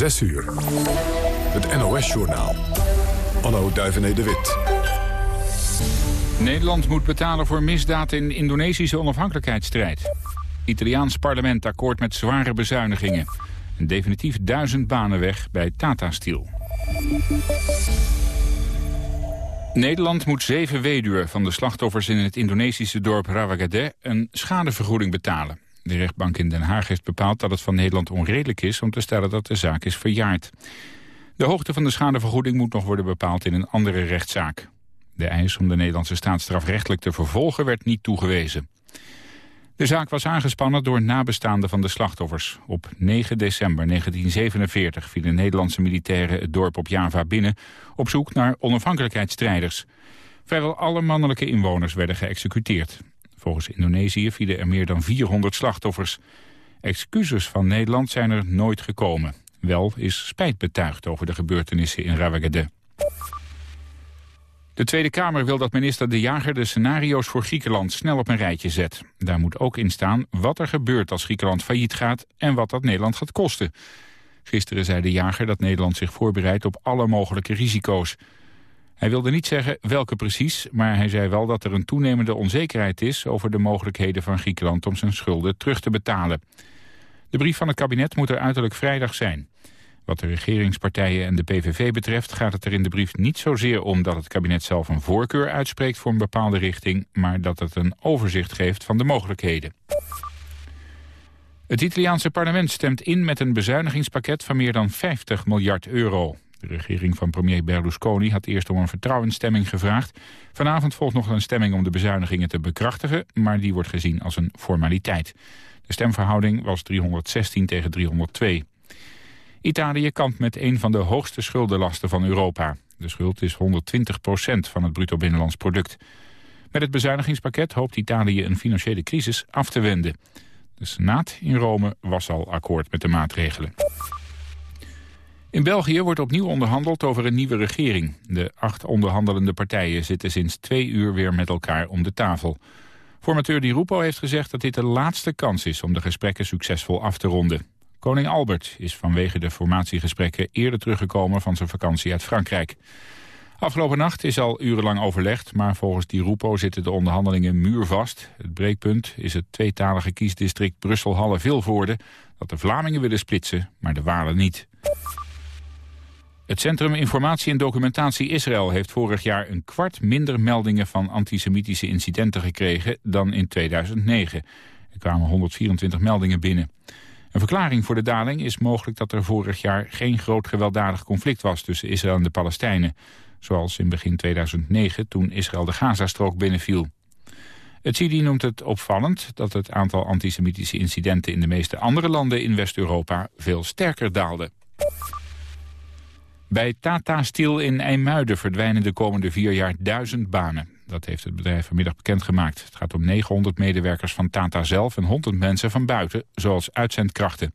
6 uur. Het NOS-journaal. Anno Duivené de Wit. Nederland moet betalen voor misdaad in Indonesische onafhankelijkheidsstrijd. Italiaans parlement akkoord met zware bezuinigingen. En definitief duizend banen weg bij Tata Steel. Nederland moet zeven weduwen van de slachtoffers in het Indonesische dorp Rawagede een schadevergoeding betalen. De rechtbank in Den Haag heeft bepaald dat het van Nederland onredelijk is om te stellen dat de zaak is verjaard. De hoogte van de schadevergoeding moet nog worden bepaald in een andere rechtszaak. De eis om de Nederlandse staat strafrechtelijk te vervolgen werd niet toegewezen. De zaak was aangespannen door nabestaanden van de slachtoffers. Op 9 december 1947 vielen Nederlandse militairen het dorp op Java binnen... op zoek naar onafhankelijkheidsstrijders. Vrijwel alle mannelijke inwoners werden geëxecuteerd. Volgens Indonesië vielen er meer dan 400 slachtoffers. Excuses van Nederland zijn er nooit gekomen. Wel is spijt betuigd over de gebeurtenissen in Rawagede. De Tweede Kamer wil dat minister De Jager de scenario's voor Griekenland snel op een rijtje zet. Daar moet ook in staan wat er gebeurt als Griekenland failliet gaat en wat dat Nederland gaat kosten. Gisteren zei De Jager dat Nederland zich voorbereidt op alle mogelijke risico's. Hij wilde niet zeggen welke precies, maar hij zei wel dat er een toenemende onzekerheid is over de mogelijkheden van Griekenland om zijn schulden terug te betalen. De brief van het kabinet moet er uiterlijk vrijdag zijn. Wat de regeringspartijen en de PVV betreft gaat het er in de brief niet zozeer om dat het kabinet zelf een voorkeur uitspreekt voor een bepaalde richting, maar dat het een overzicht geeft van de mogelijkheden. Het Italiaanse parlement stemt in met een bezuinigingspakket van meer dan 50 miljard euro. De regering van premier Berlusconi had eerst om een vertrouwensstemming gevraagd. Vanavond volgt nog een stemming om de bezuinigingen te bekrachtigen, maar die wordt gezien als een formaliteit. De stemverhouding was 316 tegen 302. Italië kampt met een van de hoogste schuldenlasten van Europa. De schuld is 120 procent van het bruto binnenlands product. Met het bezuinigingspakket hoopt Italië een financiële crisis af te wenden. De Senaat in Rome was al akkoord met de maatregelen. In België wordt opnieuw onderhandeld over een nieuwe regering. De acht onderhandelende partijen zitten sinds twee uur weer met elkaar om de tafel. Formateur Di Rupo heeft gezegd dat dit de laatste kans is om de gesprekken succesvol af te ronden. Koning Albert is vanwege de formatiegesprekken eerder teruggekomen van zijn vakantie uit Frankrijk. Afgelopen nacht is al urenlang overlegd, maar volgens Di Rupo zitten de onderhandelingen muurvast. Het breekpunt is het tweetalige kiesdistrict Brussel-Halle-Vilvoorde, dat de Vlamingen willen splitsen, maar de Walen niet. Het Centrum Informatie en Documentatie Israël heeft vorig jaar een kwart minder meldingen van antisemitische incidenten gekregen dan in 2009. Er kwamen 124 meldingen binnen. Een verklaring voor de daling is mogelijk dat er vorig jaar geen groot gewelddadig conflict was tussen Israël en de Palestijnen. Zoals in begin 2009 toen Israël de Gazastrook binnenviel. Het CIDI noemt het opvallend dat het aantal antisemitische incidenten in de meeste andere landen in West-Europa veel sterker daalde. Bij Tata Steel in IJmuiden verdwijnen de komende vier jaar duizend banen. Dat heeft het bedrijf vanmiddag bekendgemaakt. Het gaat om 900 medewerkers van Tata zelf en 100 mensen van buiten, zoals uitzendkrachten.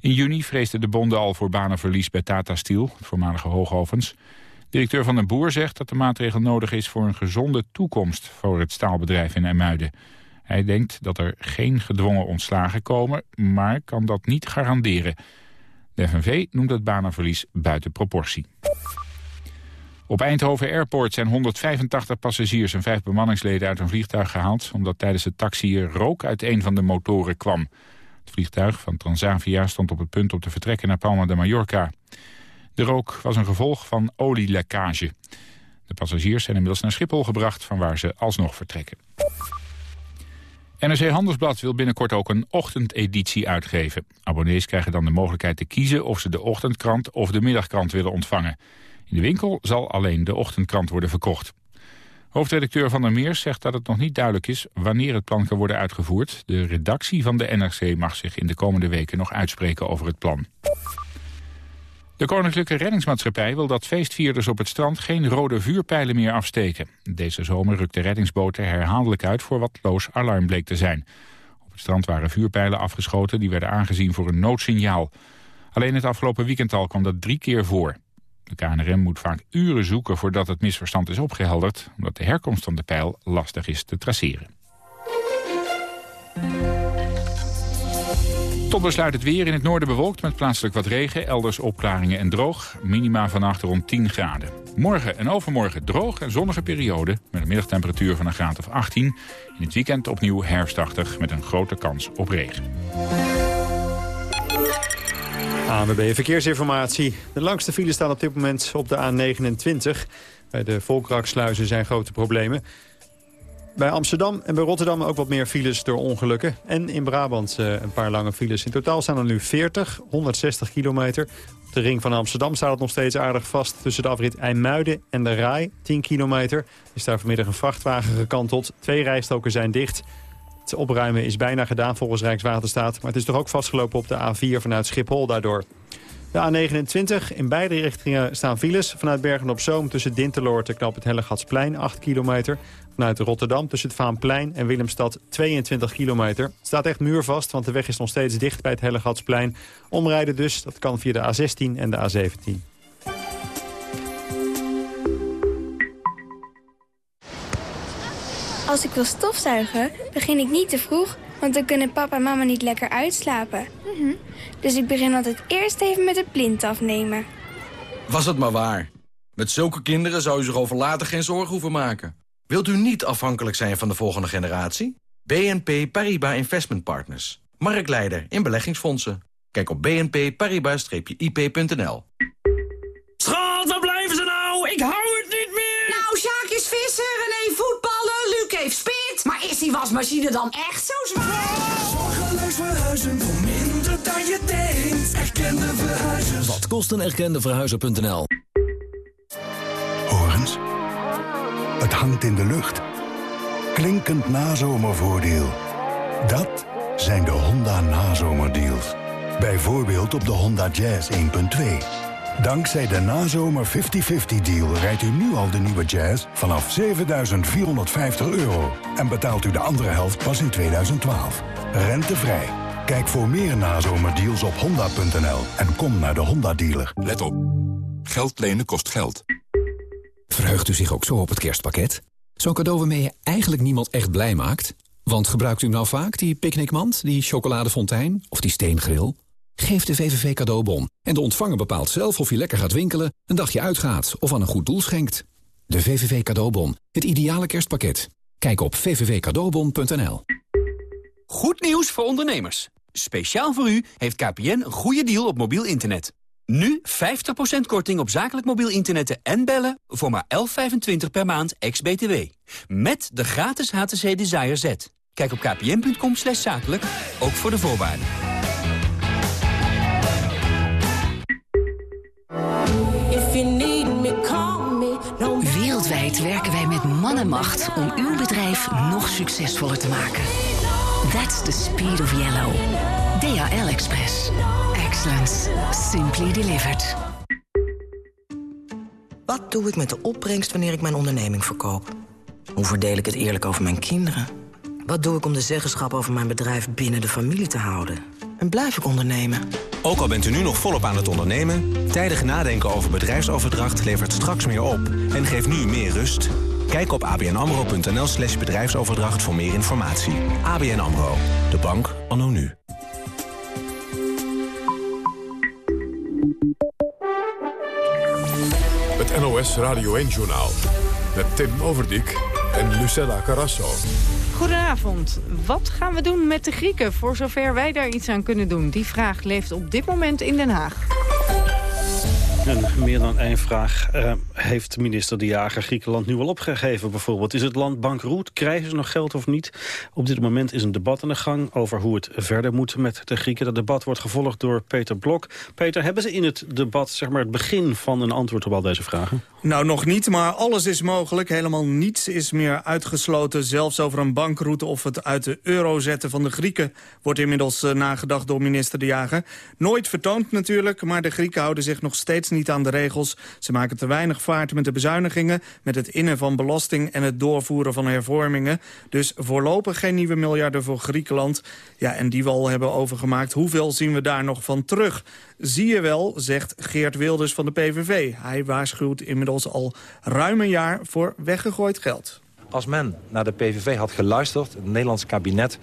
In juni vreesden de bonden al voor banenverlies bij Tata Steel, het voormalige hoogovens. Directeur Van den Boer zegt dat de maatregel nodig is voor een gezonde toekomst voor het staalbedrijf in IJmuiden. Hij denkt dat er geen gedwongen ontslagen komen, maar kan dat niet garanderen. De FNV noemt het banenverlies buiten proportie. Op Eindhoven Airport zijn 185 passagiers en vijf bemanningsleden uit een vliegtuig gehaald... omdat tijdens het taxiën rook uit een van de motoren kwam. Het vliegtuig van Transavia stond op het punt om te vertrekken naar Palma de Mallorca. De rook was een gevolg van olielekkage. De passagiers zijn inmiddels naar Schiphol gebracht... van waar ze alsnog vertrekken. NRC Handelsblad wil binnenkort ook een ochtendeditie uitgeven. Abonnees krijgen dan de mogelijkheid te kiezen of ze de ochtendkrant of de middagkrant willen ontvangen. In de winkel zal alleen de ochtendkrant worden verkocht. Hoofdredacteur Van der Meers zegt dat het nog niet duidelijk is wanneer het plan kan worden uitgevoerd. De redactie van de NRC mag zich in de komende weken nog uitspreken over het plan. De Koninklijke Reddingsmaatschappij wil dat feestvierders op het strand geen rode vuurpijlen meer afsteken. Deze zomer rukte reddingsboten herhaaldelijk uit voor wat loos alarm bleek te zijn. Op het strand waren vuurpijlen afgeschoten die werden aangezien voor een noodsignaal. Alleen het afgelopen weekend al kwam dat drie keer voor. De KNRM moet vaak uren zoeken voordat het misverstand is opgehelderd... omdat de herkomst van de pijl lastig is te traceren. Tot besluit het weer in het noorden bewolkt met plaatselijk wat regen. Elders opklaringen en droog. Minima vannacht rond 10 graden. Morgen en overmorgen droog en zonnige periode. Met een middagtemperatuur van een graad of 18. In het weekend opnieuw herfstachtig met een grote kans op regen. ANWB Verkeersinformatie. De langste file staat op dit moment op de A29. Bij de Volkraksluizen zijn grote problemen. Bij Amsterdam en bij Rotterdam ook wat meer files door ongelukken. En in Brabant uh, een paar lange files. In totaal staan er nu 40, 160 kilometer. Op de ring van Amsterdam staat het nog steeds aardig vast... tussen de afrit IJmuiden en de Rai, 10 kilometer. Is daar vanmiddag een vrachtwagen gekanteld. Twee rijstoken zijn dicht. Het opruimen is bijna gedaan volgens Rijkswaterstaat. Maar het is toch ook vastgelopen op de A4 vanuit Schiphol daardoor. De A29, in beide richtingen staan files. Vanuit Bergen-op-Zoom tussen Dinteloord en knap het Hellegatsplein 8 kilometer. Vanuit Rotterdam tussen het Vaanplein en Willemstad 22 kilometer. Het staat echt muurvast, want de weg is nog steeds dicht bij het Hellegatsplein. Omrijden dus, dat kan via de A16 en de A17. Als ik wil stofzuigen, begin ik niet te vroeg, want dan kunnen papa en mama niet lekker uitslapen. Mhm. Dus ik begin altijd eerst even met de plint afnemen. Was het maar waar. Met zulke kinderen zou u zich over later geen zorgen hoeven maken. Wilt u niet afhankelijk zijn van de volgende generatie? BNP Paribas Investment Partners. Marktleider in beleggingsfondsen. Kijk op bnp-paribas-ip.nl. die wasmachine dan echt zo zwaar? Zorgeloos verhuizen voor minder dan je denkt. Erkende verhuizers. Wat kost een erkende verhuizer.nl? Horens. Het hangt in de lucht. Klinkend nazomervoordeel. Dat zijn de Honda nazomerdeals. Bijvoorbeeld op de Honda Jazz 1.2. Dankzij de nazomer 50-50 deal rijdt u nu al de nieuwe Jazz vanaf 7.450 euro. En betaalt u de andere helft pas in 2012. Rentevrij. Kijk voor meer nazomerdeals op honda.nl en kom naar de Honda dealer. Let op. Geld lenen kost geld. Verheugt u zich ook zo op het kerstpakket? Zo'n cadeau waarmee je eigenlijk niemand echt blij maakt? Want gebruikt u nou vaak die picknickmand, die chocoladefontein of die steengril? Geef de VVV cadeaubon en de ontvanger bepaalt zelf of je lekker gaat winkelen, een dagje uitgaat of aan een goed doel schenkt. De VVV cadeaubon, het ideale kerstpakket. Kijk op vvvcadeaubon.nl. Goed nieuws voor ondernemers. Speciaal voor u heeft KPN een goede deal op mobiel internet. Nu 50% korting op zakelijk mobiel internet en bellen voor maar 11,25 per maand ex-BTW. Met de gratis HTC Desire Z. Kijk op kpn.com zakelijk, ook voor de voorwaarden. Werken wij met man en macht om uw bedrijf nog succesvoller te maken. That's the speed of yellow. DHL Express. Excellence. Simply delivered. Wat doe ik met de opbrengst wanneer ik mijn onderneming verkoop? Hoe verdeel ik het eerlijk over mijn kinderen? Wat doe ik om de zeggenschap over mijn bedrijf binnen de familie te houden? En blijf ik ondernemen? Ook al bent u nu nog volop aan het ondernemen... tijdig nadenken over bedrijfsoverdracht levert straks meer op... en geeft nu meer rust. Kijk op abnamro.nl slash bedrijfsoverdracht voor meer informatie. ABN AMRO, de bank anno nu. Het NOS Radio 1-journaal met Tim Overdijk en Lucella Carrasso. Goedenavond. Wat gaan we doen met de Grieken, voor zover wij daar iets aan kunnen doen? Die vraag leeft op dit moment in Den Haag. Meer dan één vraag. Uh, heeft minister De Jager Griekenland nu al opgegeven bijvoorbeeld? Is het land bankroet? Krijgen ze nog geld of niet? Op dit moment is een debat aan de gang over hoe het verder moet met de Grieken. Dat debat wordt gevolgd door Peter Blok. Peter, hebben ze in het debat zeg maar, het begin van een antwoord op al deze vragen? Nou, nog niet, maar alles is mogelijk. Helemaal niets is meer uitgesloten. Zelfs over een bankroute of het uit de euro zetten van de Grieken... wordt inmiddels uh, nagedacht door minister De Jager. Nooit vertoond natuurlijk, maar de Grieken houden zich nog steeds niet aan de regels. Ze maken te weinig vaart met de bezuinigingen... met het innen van belasting en het doorvoeren van hervormingen. Dus voorlopig geen nieuwe miljarden voor Griekenland. Ja, en die we al hebben overgemaakt. Hoeveel zien we daar nog van terug? Zie je wel, zegt Geert Wilders van de PVV. Hij waarschuwt inmiddels al ruim een jaar voor weggegooid geld. als men naar de PVV had geluisterd, het Nederlandse kabinet...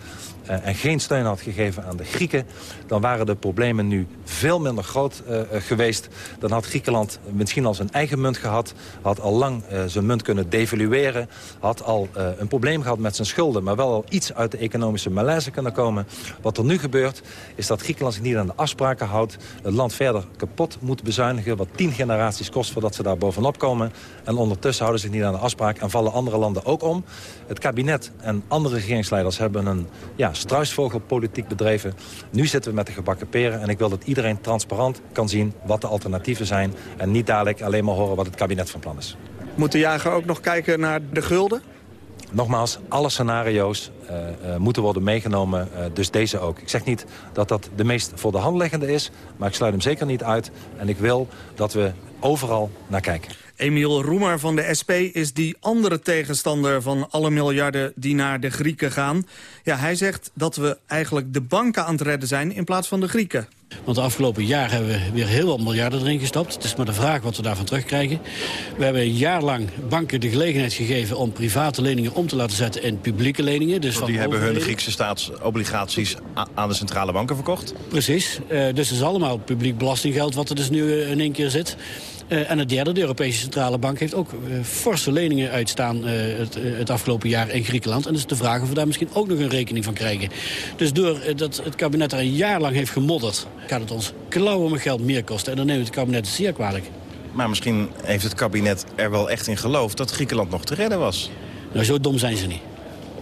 Uh, en geen steun had gegeven aan de Grieken... dan waren de problemen nu veel minder groot uh, geweest. Dan had Griekenland misschien al zijn eigen munt gehad... had al lang zijn munt kunnen devalueren... had al een probleem gehad met zijn schulden... maar wel al iets uit de economische malaise kunnen komen. Wat er nu gebeurt, is dat Griekenland zich niet aan de afspraken houdt... het land verder kapot moet bezuinigen... wat tien generaties kost voordat ze daar bovenop komen. En ondertussen houden ze zich niet aan de afspraak... en vallen andere landen ook om. Het kabinet en andere regeringsleiders hebben een... Ja, struisvogelpolitiek bedreven. Nu zitten we met de gebakken peren en ik wil dat iedereen transparant kan zien wat de alternatieven zijn. En niet dadelijk alleen maar horen wat het kabinet van plan is. Moet de jager ook nog kijken naar de gulden? Nogmaals, alle scenario's uh, uh, moeten worden meegenomen, uh, dus deze ook. Ik zeg niet dat dat de meest voor de hand liggende is, maar ik sluit hem zeker niet uit. En ik wil dat we overal naar kijken. Emiel Roemer van de SP is die andere tegenstander van alle miljarden die naar de Grieken gaan. Ja, hij zegt dat we eigenlijk de banken aan het redden zijn in plaats van de Grieken. Want de afgelopen jaar hebben we weer heel wat miljarden erin gestopt. Het is maar de vraag wat we daarvan terugkrijgen. We hebben een jaar lang banken de gelegenheid gegeven... om private leningen om te laten zetten in publieke leningen. Dus Want die hebben hun Griekse staatsobligaties aan de centrale banken verkocht? Precies. Uh, dus het is allemaal publiek belastinggeld wat er dus nu uh, in één keer zit. Uh, en het derde, de Europese Centrale Bank heeft ook uh, forse leningen uitstaan uh, het, het, afgelopen jaar in Griekenland. En dus de vraag of we daar misschien ook nog een rekening van krijgen. Dus doordat het kabinet er een jaar lang heeft gemodderd, gaat het ons klauwen met geld meer kosten. En dan neemt het kabinet zeer kwalijk. Maar misschien heeft het kabinet er wel echt in geloofd dat Griekenland nog te redden was. Nou, zo dom zijn ze niet.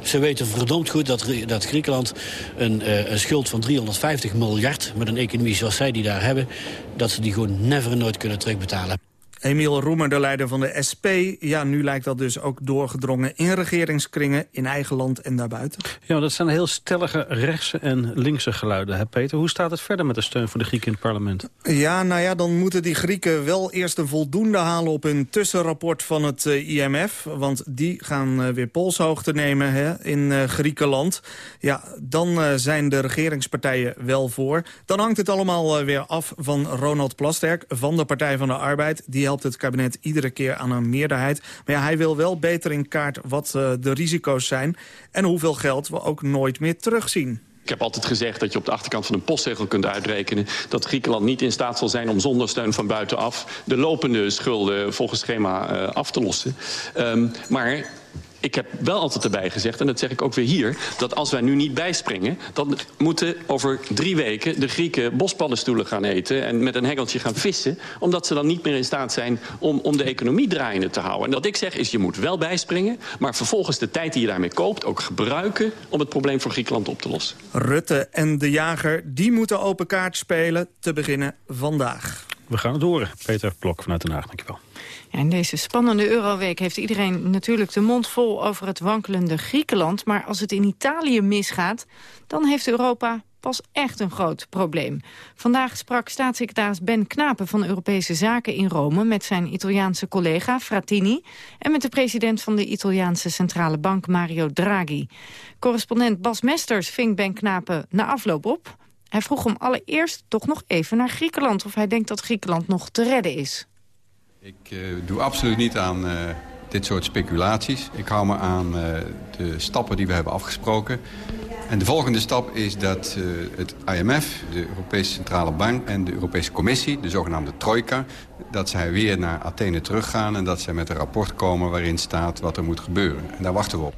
Ze weten verdomd goed dat, dat Griekenland een, uh, een, schuld van 350 miljard... met een economie zoals zij die daar hebben... dat ze die gewoon never nooit kunnen terugbetalen. Emiel Roemer, de leider van de SP. Ja, nu lijkt dat dus ook doorgedrongen in regeringskringen... in eigen land en daarbuiten. Ja, dat zijn heel stellige rechtse en linkse geluiden, hè Peter? Hoe staat het verder met de steun voor de Grieken in het parlement? Ja, nou ja, dan moeten die Grieken wel eerst een voldoende halen... op hun tussenrapport van het uh, IMF. Want die gaan uh, weer polshoogte nemen hè, in uh, Griekenland. Ja, dan zijn de regeringspartijen wel voor. Dan hangt het allemaal weer af van Ronald Plasterk... van de Partij van de Arbeid. Die helpt het kabinet iedere keer aan een meerderheid. Maar ja, hij wil wel beter in kaart wat uh, de risico's zijn... en hoeveel geld we ook nooit meer terugzien. Ik heb altijd gezegd dat je op de achterkant van een postzegel kunt uitrekenen... dat Griekenland niet in staat zal zijn om zonder steun van buitenaf... de lopende schulden volgens schema uh, af te lossen. Um, maar ik heb wel altijd erbij gezegd, en dat zeg ik ook weer hier... dat als wij nu niet bijspringen... dan moeten over drie weken de Grieken bospaddenstoelen gaan eten... en met een hengeltje gaan vissen... omdat ze dan niet meer in staat zijn om, om de economie draaiende te houden. En wat ik zeg is, je moet wel bijspringen... maar vervolgens de tijd die je daarmee koopt ook gebruiken... om het probleem voor Griekenland op te lossen. Rutte en de jager, die moeten open kaart spelen... te beginnen vandaag. We gaan het horen. Peter Blok vanuit Den Haag, dankjewel. In deze spannende Euroweek heeft iedereen natuurlijk de mond vol over het wankelende Griekenland. Maar als het in Italië misgaat, dan heeft Europa pas echt een groot probleem. Vandaag sprak staatssecretaris Ben Knapen van Europese Zaken in Rome... met zijn Italiaanse collega Frattini... en met de president van de Italiaanse Centrale Bank Mario Draghi. Correspondent Bas Mesters ving Ben Knapen na afloop op. Hij vroeg hem allereerst toch nog even naar Griekenland... of hij denkt dat Griekenland nog te redden is. Ik uh, doe absoluut niet aan uh, dit soort speculaties. Ik hou me aan uh, de stappen die we hebben afgesproken. En de volgende stap is dat het IMF, de Europese Centrale Bank en de Europese Commissie, de zogenaamde Trojka, dat zij weer naar Athene teruggaan en dat zij met een rapport komen waarin staat wat er moet gebeuren. En daar wachten we op.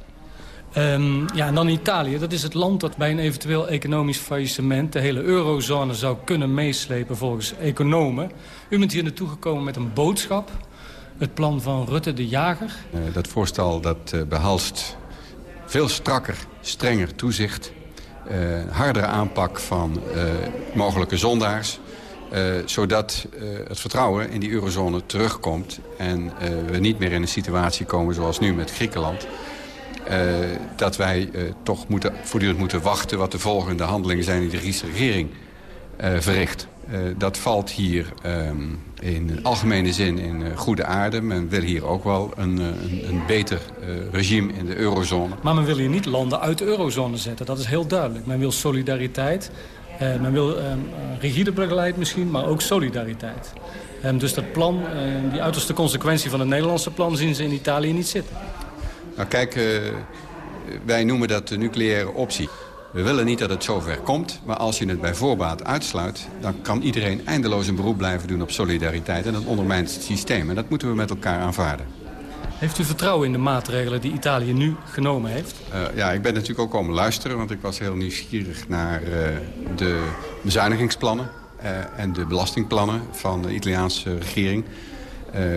Um, ja, en dan Italië. Dat is het land dat bij een eventueel economisch faillissement... de hele eurozone zou kunnen meeslepen volgens economen. U bent hier naartoe gekomen met een boodschap. Het plan van Rutte de Jager. Uh, dat voorstel dat uh, behalst veel strakker, strenger toezicht... Uh, hardere aanpak van mogelijke zondaars... zodat het vertrouwen in die eurozone terugkomt... en we niet meer in een situatie komen zoals nu met Griekenland... Dat wij toch moeten, voortdurend moeten wachten... wat de volgende handelingen zijn die de Griekse regering verricht. Dat valt hier um, in algemene zin in goede aarde. Men wil hier ook wel een, een, een beter regime in de eurozone. Maar men wil hier niet landen uit de eurozone zetten. Dat is heel duidelijk. Men wil solidariteit. men wil um, rigide beleid misschien, maar ook solidariteit. Um, dus dat plan, die uiterste consequentie van het Nederlandse plan... zien ze in Italië niet zitten. Nou kijk, wij noemen dat de nucleaire optie. We willen niet dat het zover komt, maar als je het bij voorbaat uitsluit... dan kan iedereen eindeloos een beroep blijven doen op solidariteit... en dat ondermijnt het systeem. En dat moeten we met elkaar aanvaarden. Heeft u vertrouwen in de maatregelen die Italië nu genomen heeft? Uh, ja, ik ben natuurlijk ook komen luisteren, want ik was heel nieuwsgierig naar uh, de bezuinigingsplannen uh, en de belastingplannen van de Italiaanse regering.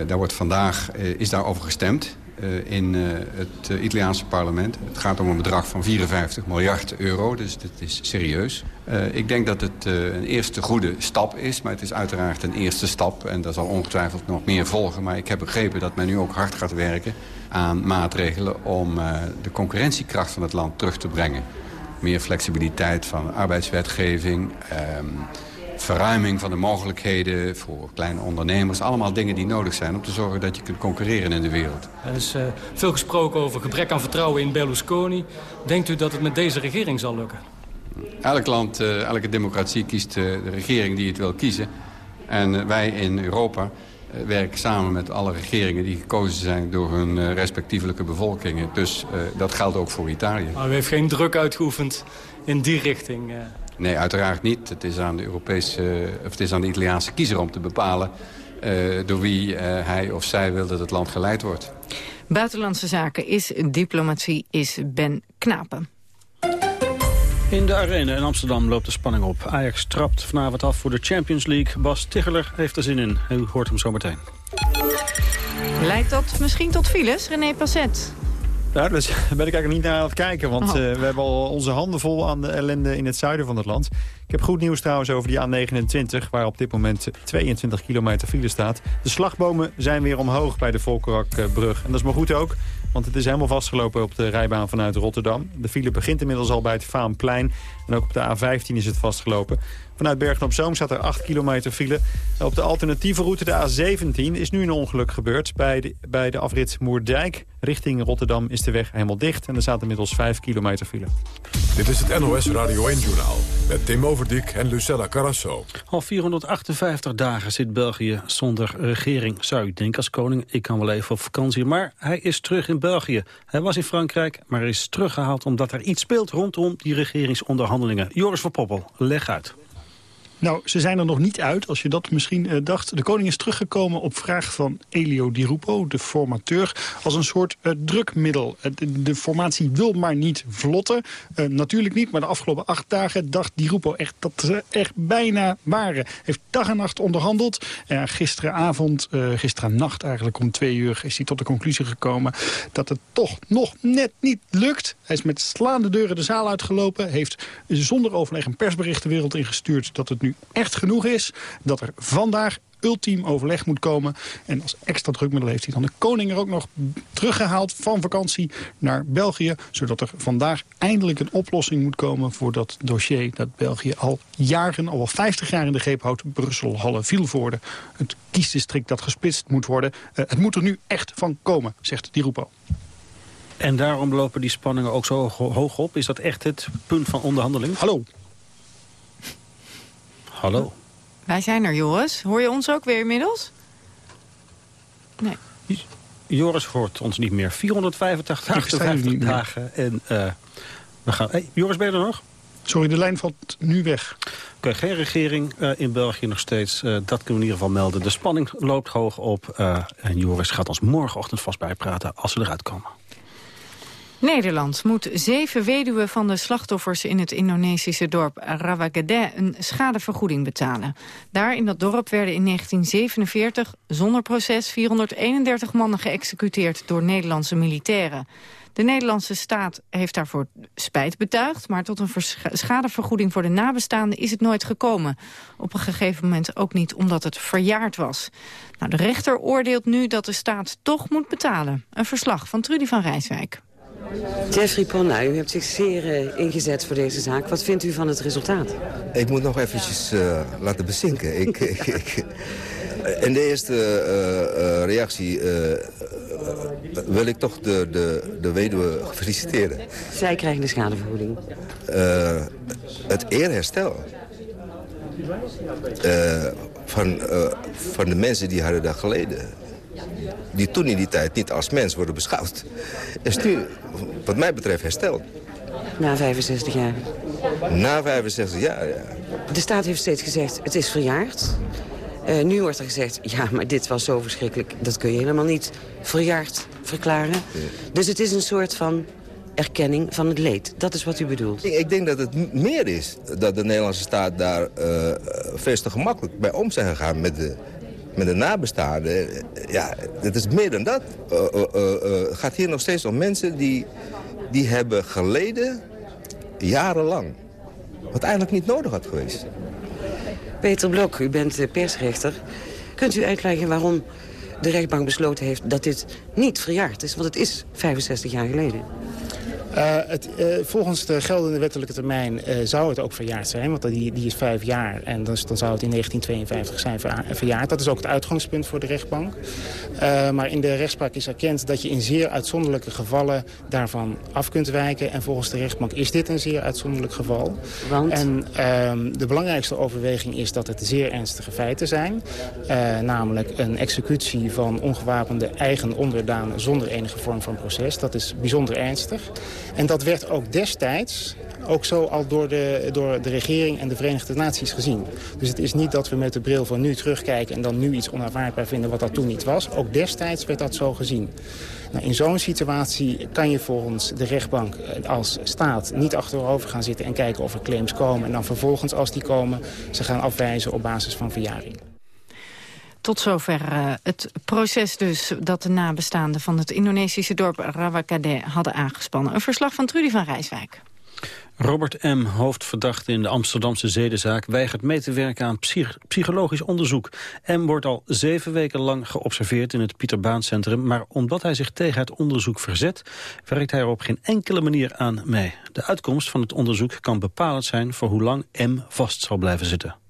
daar wordt vandaag is daarover gestemd. Eh, in eh, het eh, Italiaanse parlement. Het gaat om een bedrag van 54 miljard euro, dus dit is serieus. ik denk dat het een eerste goede stap is, maar het is uiteraard een eerste stap. En daar zal ongetwijfeld nog meer volgen. Maar ik heb begrepen dat men nu ook hard gaat werken aan maatregelen... om de concurrentiekracht van het land terug te brengen. Meer flexibiliteit van arbeidswetgeving... Ehm, verruiming van de mogelijkheden voor kleine ondernemers. Allemaal dingen die nodig zijn om te zorgen dat je kunt concurreren in de wereld. Er is uh, veel gesproken over gebrek aan vertrouwen in Berlusconi. Denkt u dat het met deze regering zal lukken? Elk land, uh, elke democratie kiest uh, de regering die het wil kiezen. En wij in Europa werken samen met alle regeringen die gekozen zijn door hun respectievelijke bevolkingen. Dus dat geldt ook voor Italië. Maar u heeft geen druk uitgeoefend in die richting? Nee, uiteraard niet. Het is aan de, Europese, of het is aan de Italiaanse kiezer om te bepalen... Uh, door wie uh, hij of zij wil dat het land geleid wordt. Buitenlandse zaken is diplomatie, is Ben Knapen. In de arena in Amsterdam loopt de spanning op. Ajax trapt vanavond af voor de Champions League. Bas Ticheler heeft er zin in. U hoort hem zo meteen. Leidt dat misschien tot files, René Passet? Nou, daar ben ik eigenlijk niet naar aan het kijken. Want oh. uh, we hebben al onze handen vol aan de ellende in het zuiden van het land. Ik heb goed nieuws trouwens over die A29... waar op dit moment 22 kilometer file staat. De slagbomen zijn weer omhoog bij de Volkerakbrug. En dat is maar goed ook, want het is helemaal vastgelopen op de rijbaan vanuit Rotterdam. De file begint inmiddels al bij het Vaanplein. En ook op de A15 is het vastgelopen. Vanuit Bergen op Zoom staat er 8 kilometer file. Op de alternatieve route, de A17, is nu een ongeluk gebeurd. Bij de, bij de afrit Moerdijk richting Rotterdam is de weg helemaal dicht. En er staat inmiddels 5 kilometer file. Dit is het NOS Radio 1-journaal met Tim Overdik en Lucella Carrasso. Al 458 dagen zit België zonder regering. Zou u denken als koning, ik kan wel even op vakantie. Maar hij is terug in België. Hij was in Frankrijk, maar is teruggehaald omdat er iets speelt rondom die regeringsonderhandelingen. Joris van Poppel, leg uit. Nou, ze zijn er nog niet uit, als je dat misschien uh, dacht. De koning is teruggekomen op vraag van Elio Di Rupo, de formateur... als een soort uh, drukmiddel. De, de, formatie wil maar niet vlotten. natuurlijk niet, maar de afgelopen acht dagen dacht Di Rupo echt dat ze echt bijna waren. Heeft dag en nacht onderhandeld. gisteravond, gisteravond eigenlijk om twee uur... is hij tot de conclusie gekomen dat het toch nog net niet lukt. Hij is met slaande deuren de zaal uitgelopen. Heeft zonder overleg een persbericht de wereld ingestuurd... dat het nu echt genoeg is. Dat er vandaag ultiem overleg moet komen. En als extra drukmiddel heeft hij dan de koning er ook nog teruggehaald van vakantie naar België. Zodat er vandaag eindelijk een oplossing moet komen voor dat dossier dat België al jaren, al wel 50 jaar in de greep houdt. Brussel, Halle, Vilvoorde. Het kiesdistrict dat gespitst moet worden. Uh, het moet er nu echt van komen, zegt Di Rupo. En daarom lopen die spanningen ook zo hoog op. Is dat echt het punt van onderhandeling? Hallo. Hallo. Wij zijn er, Joris. Hoor je ons ook weer inmiddels? Nee. Joris hoort ons niet meer. 485 58 dagen. En uh, we gaan... Hey, Joris, ben je er nog? Sorry, de lijn valt nu weg. Oké, geen regering uh, in België nog steeds. Uh, dat kunnen we in ieder geval melden. De spanning loopt hoog op. en Joris gaat ons morgenochtend vast bijpraten als we eruit komen. Nederland moet zeven weduwen van de slachtoffers in het Indonesische dorp Rawagede een schadevergoeding betalen. Daar in dat dorp werden in 1947 zonder proces 431 mannen geëxecuteerd door Nederlandse militairen. De Nederlandse staat heeft daarvoor spijt betuigd... maar tot een schadevergoeding voor de nabestaanden is het nooit gekomen. Op een gegeven moment ook niet omdat het verjaard was. Nou, de rechter oordeelt nu dat de staat toch moet betalen. Een verslag van Trudy van Rijswijk. Jeffrey Ponna, u hebt zich zeer uh, ingezet voor deze zaak. Wat vindt u van het resultaat? Ik moet nog eventjes uh, laten bezinken. ik, ik, ik, in de eerste uh, reactie wil ik toch de, de, de weduwe feliciteren. Zij krijgen de schadevergoeding? het eerherstel. van, van de mensen die hadden daar geleden. Die toen in die tijd niet als mens worden beschouwd... is nu, wat mij betreft, hersteld. Na 65 jaar. Na 65 jaar, ja. De staat heeft steeds gezegd, het is verjaard. Uh, nu wordt er gezegd, ja, maar dit was zo verschrikkelijk. Dat kun je helemaal niet verjaard verklaren. Dus het is een soort van erkenning van het leed. Dat is wat u bedoelt. Ik denk dat het meer is dat de Nederlandse staat daar uh, veel te gemakkelijk bij om zijn gegaan met de, met de nabestaanden. Ja, het is meer dan dat. Het gaat hier nog steeds om mensen die, die hebben geleden jarenlang. Wat eigenlijk niet nodig had geweest. Peter Blok, u bent persrechter. Kunt u uitleggen waarom de rechtbank besloten heeft dat dit niet verjaard is? Want het is 65 jaar geleden. Uh, het, uh, volgens de geldende wettelijke termijn uh, zou het ook verjaard zijn. Want die, die is vijf jaar en dan, dan zou het in 1952 zijn verjaard. Dat is ook het uitgangspunt voor de rechtbank. maar in de rechtspraak is erkend dat je in zeer uitzonderlijke gevallen daarvan af kunt wijken. En volgens de rechtbank is dit een zeer uitzonderlijk geval. Want? En ehm, de belangrijkste overweging is dat het zeer ernstige feiten zijn. namelijk een executie van ongewapende eigen onderdanen zonder enige vorm van proces. Dat is bijzonder ernstig. En dat werd ook destijds ook zo al door de, door de regering en de Verenigde Naties gezien. Dus het is niet dat we met de bril van nu terugkijken... en dan nu iets onaanvaardbaar vinden wat dat toen niet was. Ook destijds werd dat zo gezien. Nou, in zo'n situatie kan je volgens de rechtbank eh, als staat niet achterover gaan zitten... en kijken of er claims komen. En dan vervolgens, als die komen, ze gaan afwijzen op basis van verjaring. Tot zover uh, het proces dus dat de nabestaanden van het Indonesische dorp Rawakade hadden aangespannen. Een verslag van Trudy van Rijswijk. Robert M., hoofdverdachte in de Amsterdamse zedenzaak... weigert mee te werken aan psychologisch onderzoek. M. wordt al zeven weken lang geobserveerd in het Pieter Centrum, maar omdat hij zich tegen het onderzoek verzet... werkt hij er op geen enkele manier aan mee. De uitkomst van het onderzoek kan bepalend zijn... voor hoe lang M. vast zal blijven zitten.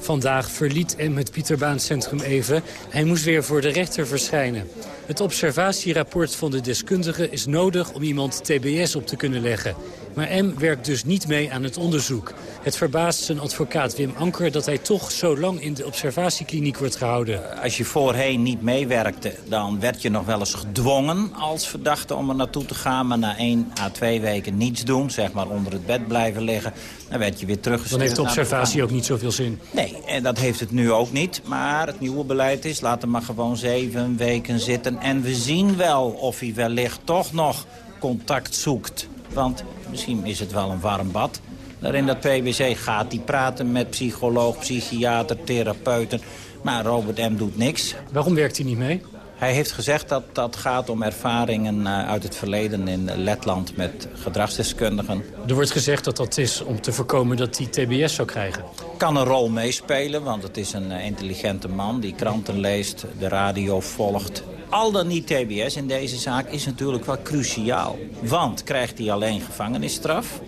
Vandaag verliet M het Pieterbaancentrum even. Hij moest weer voor de rechter verschijnen. Het observatierapport van de deskundige is nodig om iemand TBS op te kunnen leggen. Maar M werkt dus niet mee aan het onderzoek. Het verbaast zijn advocaat Wim Anker dat hij toch zo lang in de observatiekliniek wordt gehouden. Als je voorheen niet meewerkte, dan werd je nog wel eens gedwongen als verdachte om er naartoe te gaan. Maar na één à twee weken niets doen, zeg maar onder het bed blijven liggen, dan werd je weer teruggestuurd. Dan heeft de observatie ook niet zoveel zin. Nee, en dat heeft het nu ook niet. Maar het nieuwe beleid is, laat hem maar gewoon zeven weken zitten. En we zien wel of hij wellicht toch nog contact zoekt. Want misschien is het wel een warm bad. Daar in dat PwC gaat hij praten met psycholoog, psychiater, therapeuten. Maar Robert M. doet niks. Waarom werkt hij niet mee? Hij heeft gezegd dat dat gaat om ervaringen eh, uit het verleden in Letland met gedragsdeskundigen. Er wordt gezegd dat dat is om te voorkomen dat hij TBS zou krijgen. Kan een rol meespelen, want het is een eh, intelligente man die kranten leest, de radio volgt. Al dan niet TBS in deze zaak is natuurlijk wel cruciaal. Want krijgt hij alleen gevangenisstraf,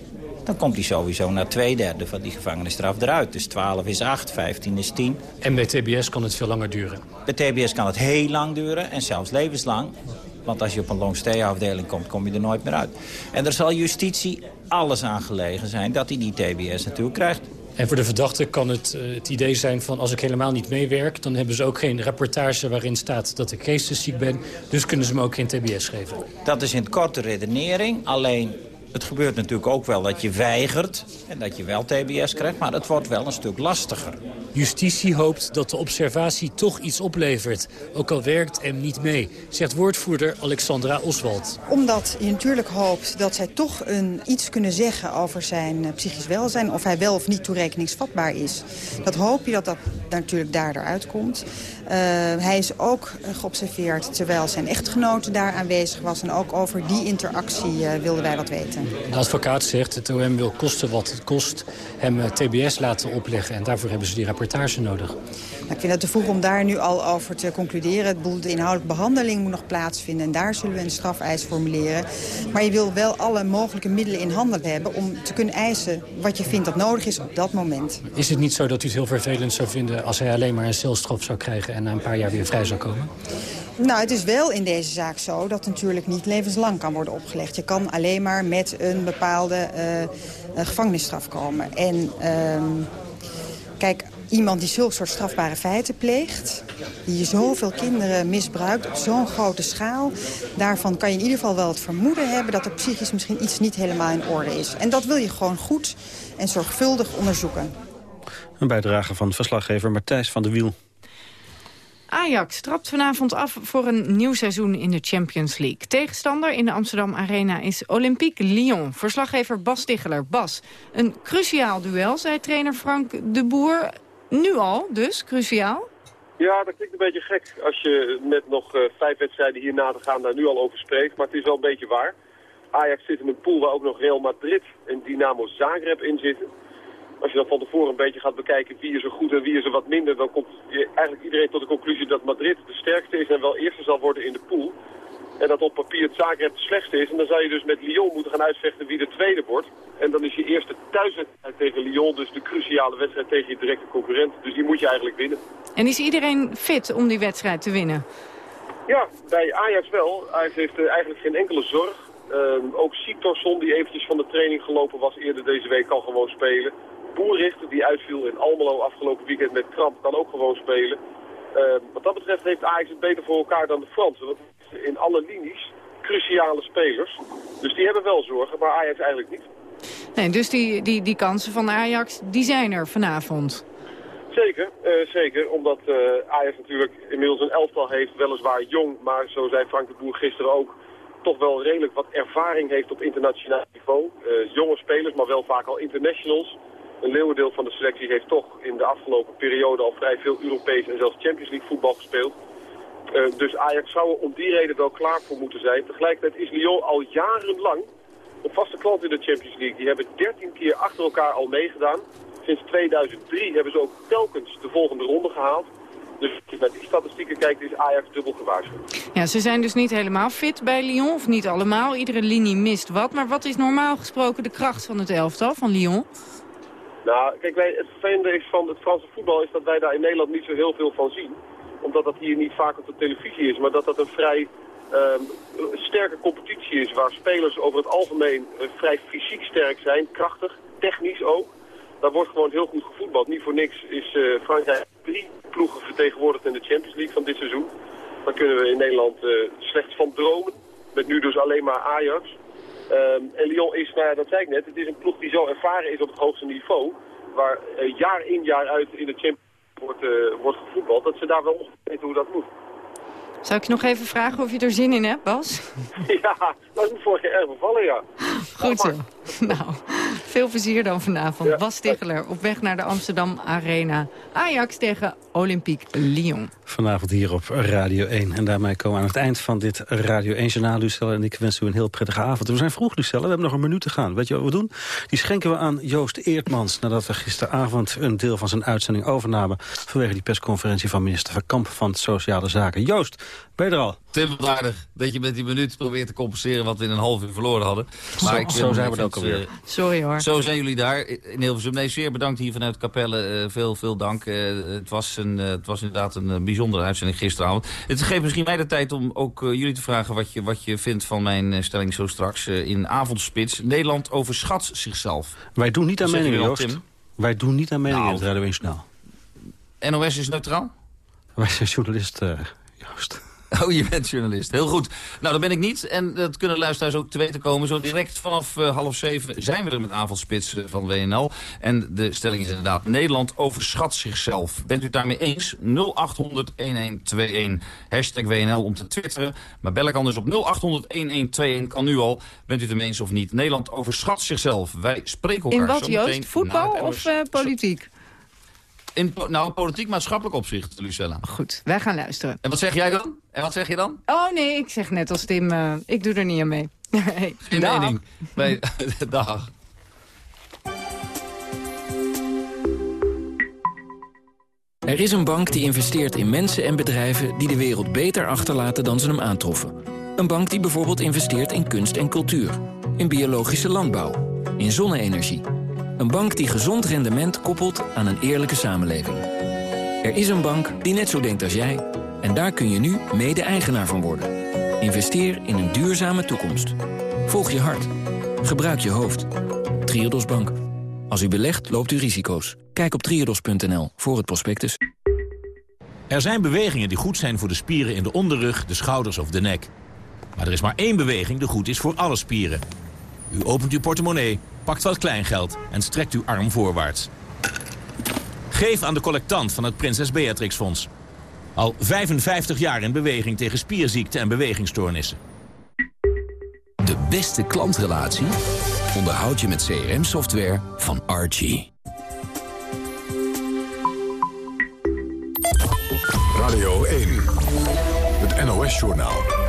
dan komt hij sowieso na twee derde van die gevangenisstraf eruit. Dus 12 is 8, 15 is 10. En bij TBS kan het veel langer duren? Bij TBS kan het heel lang duren en zelfs levenslang. Want als je op een long-stay-afdeling komt, kom je er nooit meer uit. En er zal justitie alles aan gelegen zijn dat hij die TBS natuurlijk krijgt. En voor de verdachte kan het uh, het idee zijn van... als ik helemaal niet meewerk, dan hebben ze ook geen rapportage... waarin staat dat ik geestesziek ben. Dus kunnen ze me ook geen TBS geven. Dat is in korte redenering. Alleen het gebeurt natuurlijk ook wel dat je weigert en dat je wel TBS krijgt, maar het wordt wel een stuk lastiger. Justitie hoopt dat de observatie toch iets oplevert, ook al werkt hem niet mee, zegt woordvoerder Alexandra Oswald. Omdat je natuurlijk hoopt dat zij toch een, iets kunnen zeggen over zijn eh, psychisch welzijn, of hij wel of niet toerekeningsvatbaar is. Dat hoop je dat dat natuurlijk daardoor uitkomt. Uh, hij is ook geobserveerd terwijl zijn echtgenote daar aanwezig was. En ook over die interactie uh, wilden wij wat weten. De advocaat zegt het OM wil kosten wat het kost hem uh, TBS laten opleggen. En daarvoor hebben ze die rapportage nodig. Nou, ik vind het te vroeg om daar nu al over te concluderen. De inhoudelijke behandeling moet nog plaatsvinden. En daar zullen we een strafeis formuleren. Maar je wil wel alle mogelijke middelen in handen hebben... om te kunnen eisen wat je vindt dat nodig is op dat moment. Is het niet zo dat u het heel vervelend zou vinden... als hij alleen maar een celstraf zou krijgen en na een paar jaar weer vrij zou komen? Nou, het is wel in deze zaak zo dat natuurlijk niet levenslang kan worden opgelegd. Je kan alleen maar met een bepaalde uh, gevangenisstraf komen. En uh, kijk, iemand die zulke soort strafbare feiten pleegt... die zoveel kinderen misbruikt op zo'n grote schaal... daarvan kan je in ieder geval wel het vermoeden hebben... dat er psychisch misschien iets niet helemaal in orde is. En dat wil je gewoon goed en zorgvuldig onderzoeken. Een bijdrage van verslaggever Matthijs van de Wiel. Ajax trapt vanavond af voor een nieuw seizoen in de Champions League. Tegenstander in de Amsterdam Arena is Olympique Lyon. Verslaggever Bas Ticheler. Bas, een cruciaal duel, zei trainer Frank de Boer. Nu al, dus, cruciaal? Ja, dat klinkt een beetje gek als je met nog uh, vijf wedstrijden hierna te gaan daar nu al over spreekt. Maar het is wel een beetje waar. Ajax zit in een pool waar ook nog Real Madrid en Dynamo Zagreb in zitten. Als je dan van tevoren een beetje gaat bekijken wie is er goed en wie is er wat minder... dan komt eigenlijk iedereen tot de conclusie dat Madrid de sterkste is en wel eerste zal worden in de pool. En dat op papier het Zagreb de slechtste is. En dan zou je dus met Lyon moeten gaan uitvechten wie de tweede wordt. En dan is je eerste thuiswedstrijd tegen Lyon dus de cruciale wedstrijd tegen je directe concurrent. Dus die moet je eigenlijk winnen. En is iedereen fit om die wedstrijd te winnen? Ja, bij Ajax wel. Ajax heeft uh, eigenlijk geen enkele zorg. Uh, ook Siktorsson, die eventjes van de training gelopen was eerder deze week, kan gewoon spelen. Boerrichter, die uitviel in Almelo afgelopen weekend met kramp, kan ook gewoon spelen. Uh, wat dat betreft heeft Ajax het beter voor elkaar dan de Fransen. Want in alle linies cruciale spelers. Dus die hebben wel zorgen, maar Ajax eigenlijk niet. Nee, dus die, die, die kansen van Ajax, die zijn er vanavond. Zeker, uh, zeker. Omdat uh, Ajax natuurlijk inmiddels een elftal heeft, weliswaar jong. Maar zo zei Frank de Boer gisteren ook, toch wel redelijk wat ervaring heeft op internationaal niveau. Uh, jonge spelers, maar wel vaak al internationals. Een leeuwendeel van de selectie heeft toch in de afgelopen periode al vrij veel Europees en zelfs Champions League voetbal gespeeld. Uh, dus Ajax zou er om die reden wel klaar voor moeten zijn. Tegelijkertijd is Lyon al jarenlang een vaste klant in de Champions League. Die hebben 13 keer achter elkaar al meegedaan. Sinds 2003 hebben ze ook telkens de volgende ronde gehaald. Dus als je naar die statistieken kijkt, is Ajax dubbel gewaarschuwd. Ja, ze zijn dus niet helemaal fit bij Lyon, of niet allemaal. Iedere linie mist wat. Maar wat is normaal gesproken de kracht van het elftal van Lyon? Nou, kijk, het vervelende is van het Franse voetbal is dat wij daar in Nederland niet zo heel veel van zien. Omdat dat hier niet vaak op de televisie is, maar dat dat een vrij um, sterke competitie is. Waar spelers over het algemeen uh, vrij fysiek sterk zijn, krachtig, technisch ook. Daar wordt gewoon heel goed gevoetbald. Niet voor niks is uh, Frankrijk drie ploegen vertegenwoordigd in de Champions League van dit seizoen. Daar kunnen we in Nederland uh, slechts van dromen. Met nu dus alleen maar Ajax. Um, en Lyon is, nou dat zei ik net, het is een ploeg die zo ervaren is op het hoogste niveau. Waar uh, jaar in jaar uit in de Champions wordt, uh, wordt gevoetbald. Dat ze daar wel ongeveer weten hoe dat moet. Zou ik je nog even vragen of je er zin in hebt, Bas? ja, dat is me vorig jaar erg bevallen, ja. Goed zo. Nou, veel plezier dan vanavond. Ja. Bas Stigler op weg naar de Amsterdam Arena. Ajax tegen Olympique Lyon. Vanavond hier op Radio 1. En daarmee komen we aan het eind van dit Radio 1-journaal, Lucelle. En ik wens u een heel prettige avond. We zijn vroeg, Lucelle. We hebben nog een minuut te gaan. Weet je wat we doen? Die schenken we aan Joost Eertmans... nadat we gisteravond een deel van zijn uitzending overnamen... vanwege die persconferentie van minister Van Kamp van Sociale Zaken. Joost, ben je er al? Tim, wat aardig dat je met die minuut probeert te compenseren... wat we in een half uur verloren hadden. Maar zo, ik, zo zijn we het ook alweer. Uh, Sorry hoor. Zo zijn jullie daar in Hilversum. Nee, zeer bedankt hier vanuit Capelle. Uh, veel, veel dank. Uh, het, was een, het was inderdaad een bijzondere uitzending gisteravond. Het geeft misschien mij de tijd om ook jullie te vragen... wat je, wat je vindt van mijn stelling zo straks in avondspits. Nederland overschat zichzelf. Wij doen niet aan meningen, Joost. Tim? Wij doen niet aan meningen nou, in het Radio Snel. NOS is neutraal? Wij zijn journalist, Joost. Oh, je bent journalist. Heel goed. Nou, dat ben ik niet. En dat kunnen luisteraars ook te weten komen. Zo direct vanaf uh, half zeven zijn we er met avondspits uh, van WNL. En de stelling is inderdaad, Nederland overschat zichzelf. Bent u het daarmee eens? 0800-1121. Hashtag WNL om te twitteren. Maar bel ik anders op 0800-1121 kan nu al. Bent u het ermee eens of niet? Nederland overschat zichzelf. Wij spreken elkaar In wat, Joost? Voetbal of uh, politiek? In nou, politiek-maatschappelijk opzicht, Lucella. Goed, wij gaan luisteren. En wat zeg jij dan? En wat zeg je dan? Oh nee, ik zeg net als Tim, uh, ik doe er niet aan mee. hey, Geen dag. mening. Bij, dag. Er is een bank die investeert in mensen en bedrijven... die de wereld beter achterlaten dan ze hem aantroffen. Een bank die bijvoorbeeld investeert in kunst en cultuur. In biologische landbouw. In zonne-energie. Een bank die gezond rendement koppelt aan een eerlijke samenleving. Er is een bank die net zo denkt als jij. En daar kun je nu mede-eigenaar van worden. Investeer in een duurzame toekomst. Volg je hart. Gebruik je hoofd. Triodos Bank. Als u belegt, loopt u risico's. Kijk op triodos.nl voor het prospectus. Er zijn bewegingen die goed zijn voor de spieren in de onderrug, de schouders of de nek. Maar er is maar één beweging die goed is voor alle spieren. U opent uw portemonnee, pakt wat kleingeld en strekt uw arm voorwaarts. Geef aan de collectant van het Prinses Beatrix Fonds. Al 55 jaar in beweging tegen spierziekten en bewegingsstoornissen. De beste klantrelatie onderhoud je met CRM-software van Archie. Radio 1, het NOS-journaal.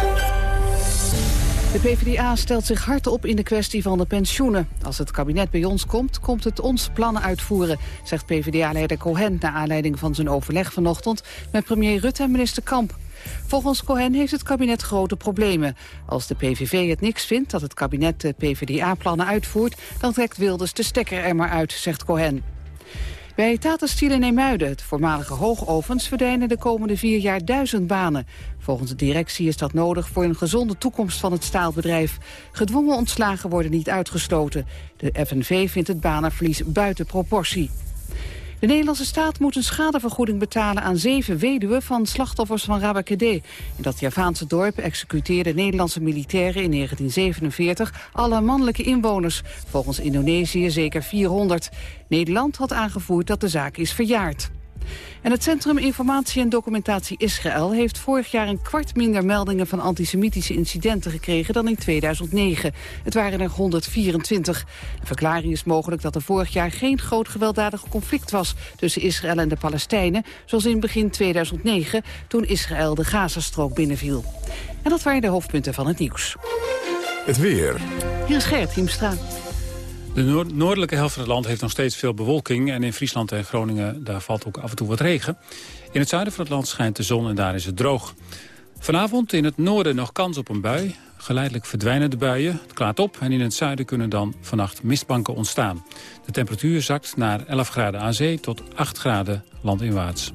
De PvdA stelt zich hard op in de kwestie van de pensioenen. Als het kabinet bij ons komt, komt het ons plannen uitvoeren... zegt PvdA-leider Cohen na aanleiding van zijn overleg vanochtend... met premier Rutte en minister Kamp. Volgens Cohen heeft het kabinet grote problemen. Als de PVV het niks vindt dat het kabinet de PvdA-plannen uitvoert... dan trekt Wilders de stekker er maar uit, zegt Cohen. Bij Tata Steel in Eemuiden, het voormalige hoogovens... verdwijnen de komende vier jaar duizend banen. Volgens de directie is dat nodig voor een gezonde toekomst van het staalbedrijf. Gedwongen ontslagen worden niet uitgesloten. De FNV vindt het banenverlies buiten proportie. De Nederlandse staat moet een schadevergoeding betalen aan zeven weduwen van slachtoffers van Rabakede. In dat Javaanse dorp executeerden Nederlandse militairen in 1947 alle mannelijke inwoners. Volgens Indonesië zeker 400. Nederland had aangevoerd dat de zaak is verjaard. En het Centrum Informatie en Documentatie Israël heeft vorig jaar een kwart minder meldingen van antisemitische incidenten gekregen dan in 2009. Het waren er 124. Een verklaring is mogelijk dat er vorig jaar geen groot gewelddadig conflict was tussen Israël en de Palestijnen, zoals in begin 2009 toen Israël de Gazastrook binnenviel. En dat waren de hoofdpunten van het nieuws. Het weer. Hier is Gerrit Hiemstra. De noordelijke helft van het land heeft nog steeds veel bewolking... en in Friesland en Groningen daar valt ook af en toe wat regen. In het zuiden van het land schijnt de zon en daar is het droog. Vanavond in het noorden nog kans op een bui. Geleidelijk verdwijnen de buien, het klaart op... en in het zuiden kunnen dan vannacht mistbanken ontstaan. De temperatuur zakt naar 11 graden aan zee tot 8 graden landinwaarts.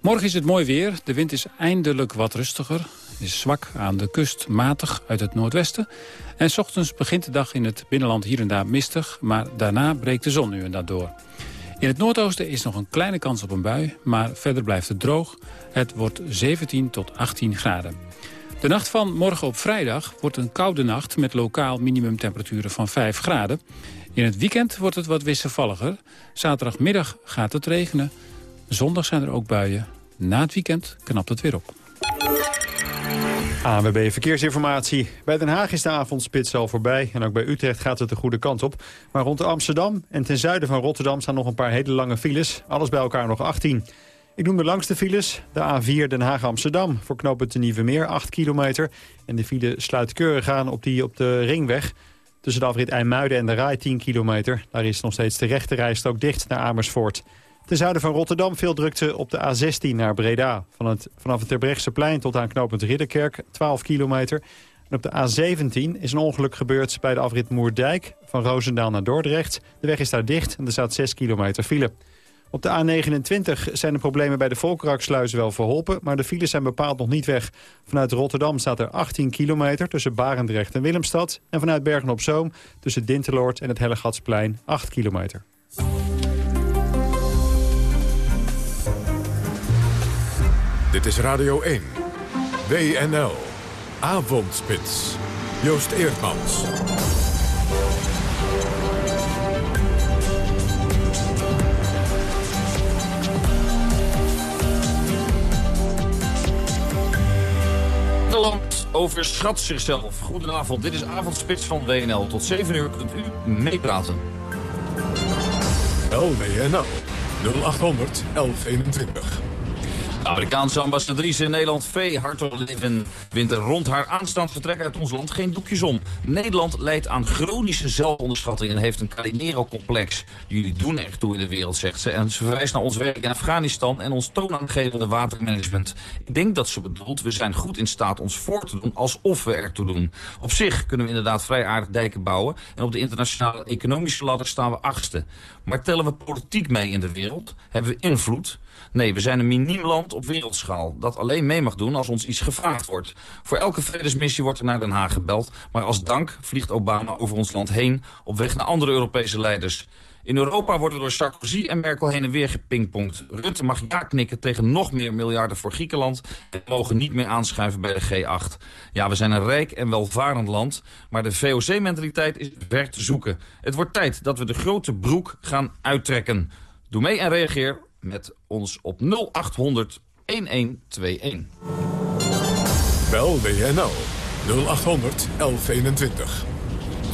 Morgen is het mooi weer, de wind is eindelijk wat rustiger is zwak aan de kust, matig uit het noordwesten. En s ochtends begint de dag in het binnenland hier en daar mistig... maar daarna breekt de zon nu en dat door. In het noordoosten is nog een kleine kans op een bui, maar verder blijft het droog. Het wordt 17 tot 18 graden. De nacht van morgen op vrijdag wordt een koude nacht... met lokaal minimumtemperaturen van 5 graden. In het weekend wordt het wat wisselvalliger. Zaterdagmiddag gaat het regenen. Zondag zijn er ook buien. Na het weekend knapt het weer op. ANWB Verkeersinformatie. Bij Den Haag is de avondspits al voorbij. En ook bij Utrecht gaat het de goede kant op. Maar rond Amsterdam en ten zuiden van Rotterdam staan nog een paar hele lange files. Alles bij elkaar nog 18. Ik noem de langste files. De A4 Den Haag-Amsterdam voor knooppunt de Nieuwe Meer 8 kilometer. En de file sluit keurig aan op die op de ringweg. Tussen de afrit IJmuiden en de Rai 10 kilometer. Daar is nog steeds de rechte rijstrook dicht naar Amersfoort. Ten zuiden van Rotterdam veel drukte op de A16 naar Breda. Van het, vanaf het plein tot aan knooppunt Ridderkerk, 12 kilometer. En op de A17 is een ongeluk gebeurd bij de afrit Moerdijk... van Roosendaal naar Dordrecht. De weg is daar dicht en er staat 6 kilometer file. Op de A29 zijn de problemen bij de Volkeraksluis wel verholpen... maar de files zijn bepaald nog niet weg. Vanuit Rotterdam staat er 18 kilometer tussen Barendrecht en Willemstad... en vanuit Bergen-op-Zoom tussen Dinteloord en het Hellegatsplein 8 kilometer. Dit is Radio 1. WNL. Avondspits. Joost Eerdmans. Nederland overschat zichzelf. Goedenavond, dit is Avondspits van WNL. Tot 7 uur kunt u meepraten. WNL 0800 1121. De Amerikaanse ambassadrice in Nederland, V. Hartog-Leven, wint er rond haar aanstaand vertrek uit ons land geen doekjes om. Nederland leidt aan chronische zelfonderschatting en heeft een Calimero-complex. Jullie doen echt toe in de wereld, zegt ze. En ze verwijst naar ons werk in Afghanistan en ons toonaangevende watermanagement. Ik denk dat ze bedoelt, we zijn goed in staat ons voor te doen alsof we ertoe doen. Op zich kunnen we inderdaad vrij aardig dijken bouwen. En op de internationale economische ladder staan we achtste. Maar tellen we politiek mee in de wereld? Hebben we invloed? Nee, we zijn een miniem land op wereldschaal. Dat alleen mee mag doen als ons iets gevraagd wordt. Voor elke vredesmissie wordt er naar Den Haag gebeld. Maar als dank vliegt Obama over ons land heen op weg naar andere Europese leiders. In Europa wordt er door Sarkozy en Merkel heen en weer gepingpongd. Rutte mag ja knikken tegen nog meer miljarden voor Griekenland... en mogen niet meer aanschuiven bij de G8. Ja, we zijn een rijk en welvarend land... maar de VOC-mentaliteit is ver te zoeken. Het wordt tijd dat we de grote broek gaan uittrekken. Doe mee en reageer met ons op 0800 1121. Bel WNL 0800 1121.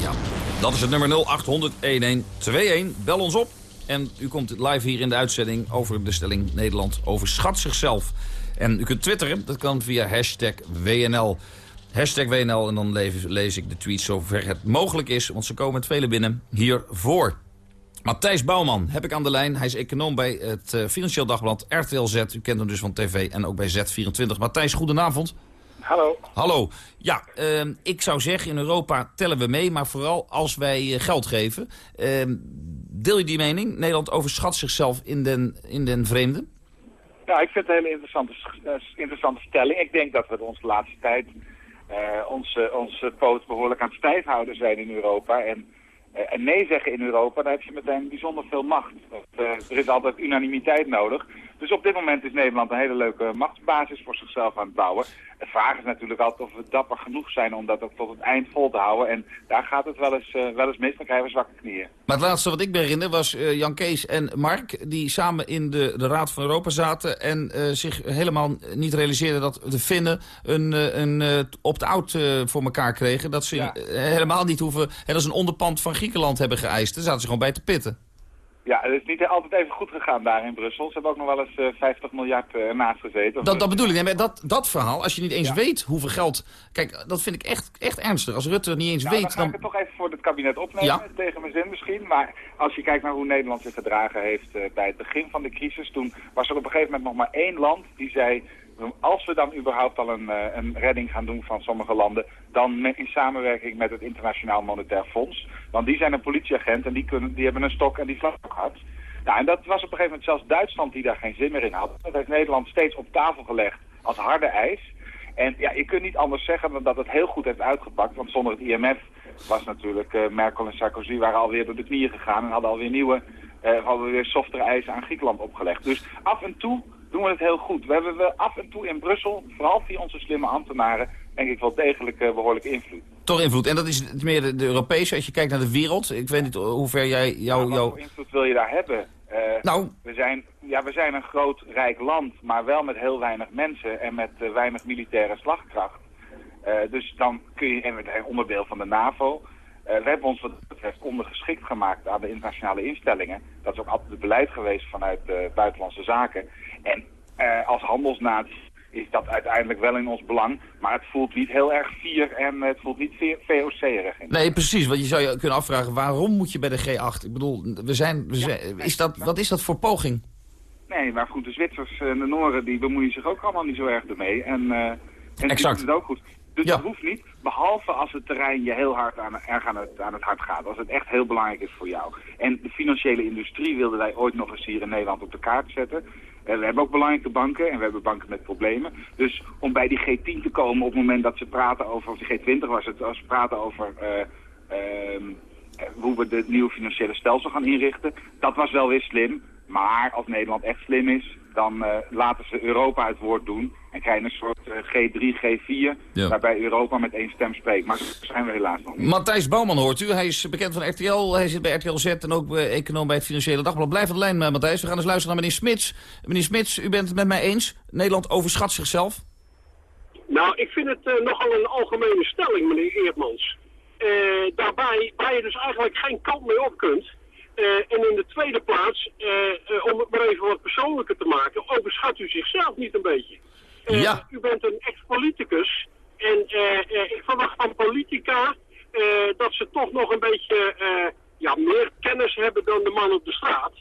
Ja, dat is het nummer 0800 1121. Bel ons op en u komt live hier in de uitzending over de stelling Nederland overschat zichzelf. En u kunt twitteren, dat kan via hashtag WNL. Hashtag WNL en dan lees, lees ik de tweets zover het mogelijk is, want ze komen met vele binnen hiervoor. Matthijs Bouwman heb ik aan de lijn. Hij is econoom bij het uh, Financieel Dagblad RTL Z. U kent hem dus van tv en ook bij Z24. Matthijs, goedenavond. Hallo. Hallo. Ja, uh, ik zou zeggen, in Europa tellen we mee, maar vooral als wij uh, geld geven. Uh, deel je die mening? Nederland overschat zichzelf in den, in den vreemde? Ja, ik vind het een hele interessante, interessante stelling. Ik denk dat we de onze de laatste tijd onze, onze poot behoorlijk aan het stijf houden zijn in Europa. En en nee zeggen in Europa, dan heb je meteen bijzonder veel macht. Uh, er is altijd unanimiteit nodig. Dus op dit moment is Nederland een hele leuke machtsbasis voor zichzelf aan het bouwen. De vraag is natuurlijk altijd of we dapper genoeg zijn om dat ook tot het eind vol te houden. En daar gaat het wel eens, uh, wel eens mis, dan krijgen we zwakke knieën. Maar het laatste wat ik me herinner was uh, Jan Kees en Mark... die samen in de, de Raad van Europa zaten... en uh, zich helemaal niet realiseerden dat de Finnen een, een opt-out voor elkaar kregen. Dat ze ja. helemaal niet hoeven... En dat is een onderpand van Griekenland hebben geëist. Daar zaten ze gewoon bij te pitten. Ja, het is niet altijd even goed gegaan daar in Brussel. Ze hebben ook nog wel eens uh, 50 miljard uh, naast gezeten. Dat, dat bedoel ik. Nee, dat, dat verhaal, als je niet eens ja. weet hoeveel geld... Kijk, dat vind ik echt, echt ernstig. Als Rutte het niet eens nou, weet... Dan ga ik het toch even voor het kabinet opnemen, ja. tegen mijn zin misschien. Maar als je kijkt naar hoe Nederland zich gedragen heeft uh, bij het begin van de crisis... toen was er op een gegeven moment nog maar één land die zei als we dan überhaupt al een, uh, een redding gaan doen van sommige landen, dan in samenwerking met het Internationaal Monetair Fonds. Want die zijn een politieagent en die, kunnen, die hebben een stok en die vlag hard. Nou, en dat was op een gegeven moment zelfs Duitsland die daar geen zin meer in had. Dat heeft Nederland steeds op tafel gelegd als harde eis. En ja, je kunt niet anders zeggen dan dat het heel goed heeft uitgepakt. Want zonder het IMF was natuurlijk uh, Merkel en Sarkozy waren alweer door de knieën gegaan en hadden alweer nieuwe, uh, hadden weer softere eisen aan Griekenland opgelegd. Dus af en toe doen we het heel goed. We hebben we af en toe in Brussel, vooral via onze slimme ambtenaren, denk ik wel degelijk uh, behoorlijk invloed. Toch invloed. En dat is meer de, de, Europese, als je kijkt naar de wereld. Ik weet niet hoe ver jij jou... Ja, jou... invloed wil je daar hebben? Uh, nou... We zijn, ja, we zijn een groot, rijk land, maar wel met heel weinig mensen en met uh, weinig militaire slagkracht. dus dan kun je, en we zijn onderdeel van de NAVO... we hebben ons wat dat betreft ondergeschikt gemaakt aan de internationale instellingen. Dat is ook altijd het beleid geweest vanuit buitenlandse zaken. En uh, als handelsnatie is dat uiteindelijk wel in ons belang. Maar het voelt niet heel erg vier en het voelt niet VOC-erig. Nee, precies. Want je zou je kunnen afvragen, waarom moet je bij de G8? Ik bedoel, we zijn, we zijn, is dat, wat is dat voor poging? Nee, maar goed, de Zwitsers en de Noren die bemoeien zich ook allemaal niet zo erg ermee. En, uh, en exact. het ook goed. Dus ja. dat hoeft niet, behalve als het terrein je heel hard aan, erg aan het, aan het hart gaat. Als het echt heel belangrijk is voor jou. En de financiële industrie wilden wij ooit nog eens hier in Nederland op de kaart zetten. Uh, we hebben ook belangrijke banken en we hebben banken met problemen. Dus om bij die G10 te komen op het moment dat ze praten over, of de G20 was het, als ze praten over uh, uh, hoe we het nieuwe financiële stelsel gaan inrichten, dat was wel weer slim. Maar als Nederland echt slim is, dan uh, laten ze Europa het woord doen. En krijgen een soort uh, G3, G4, ja. waarbij Europa met één stem spreekt. Maar zo zijn we helaas nog niet. Matthijs Bouwman hoort u. Hij is bekend van RTL. Hij zit bij RTL Z en ook bij econoom bij het Financiële Dagblad. Blijf aan de lijn, Matthijs. We gaan eens luisteren naar meneer Smits. Meneer Smits, u bent het met mij eens. Nederland overschat zichzelf. Nou, ik vind het uh, nogal een algemene stelling, meneer Eerdmans. daarbij, waar je dus eigenlijk geen kant mee op kunt... Uh, en in de tweede plaats, uh, uh, om het maar even wat persoonlijker te maken, overschat u zichzelf niet een beetje. ja. U bent een ex-politicus en ik verwacht van politica dat ze toch nog een beetje ja, meer kennis hebben dan de man op de straat.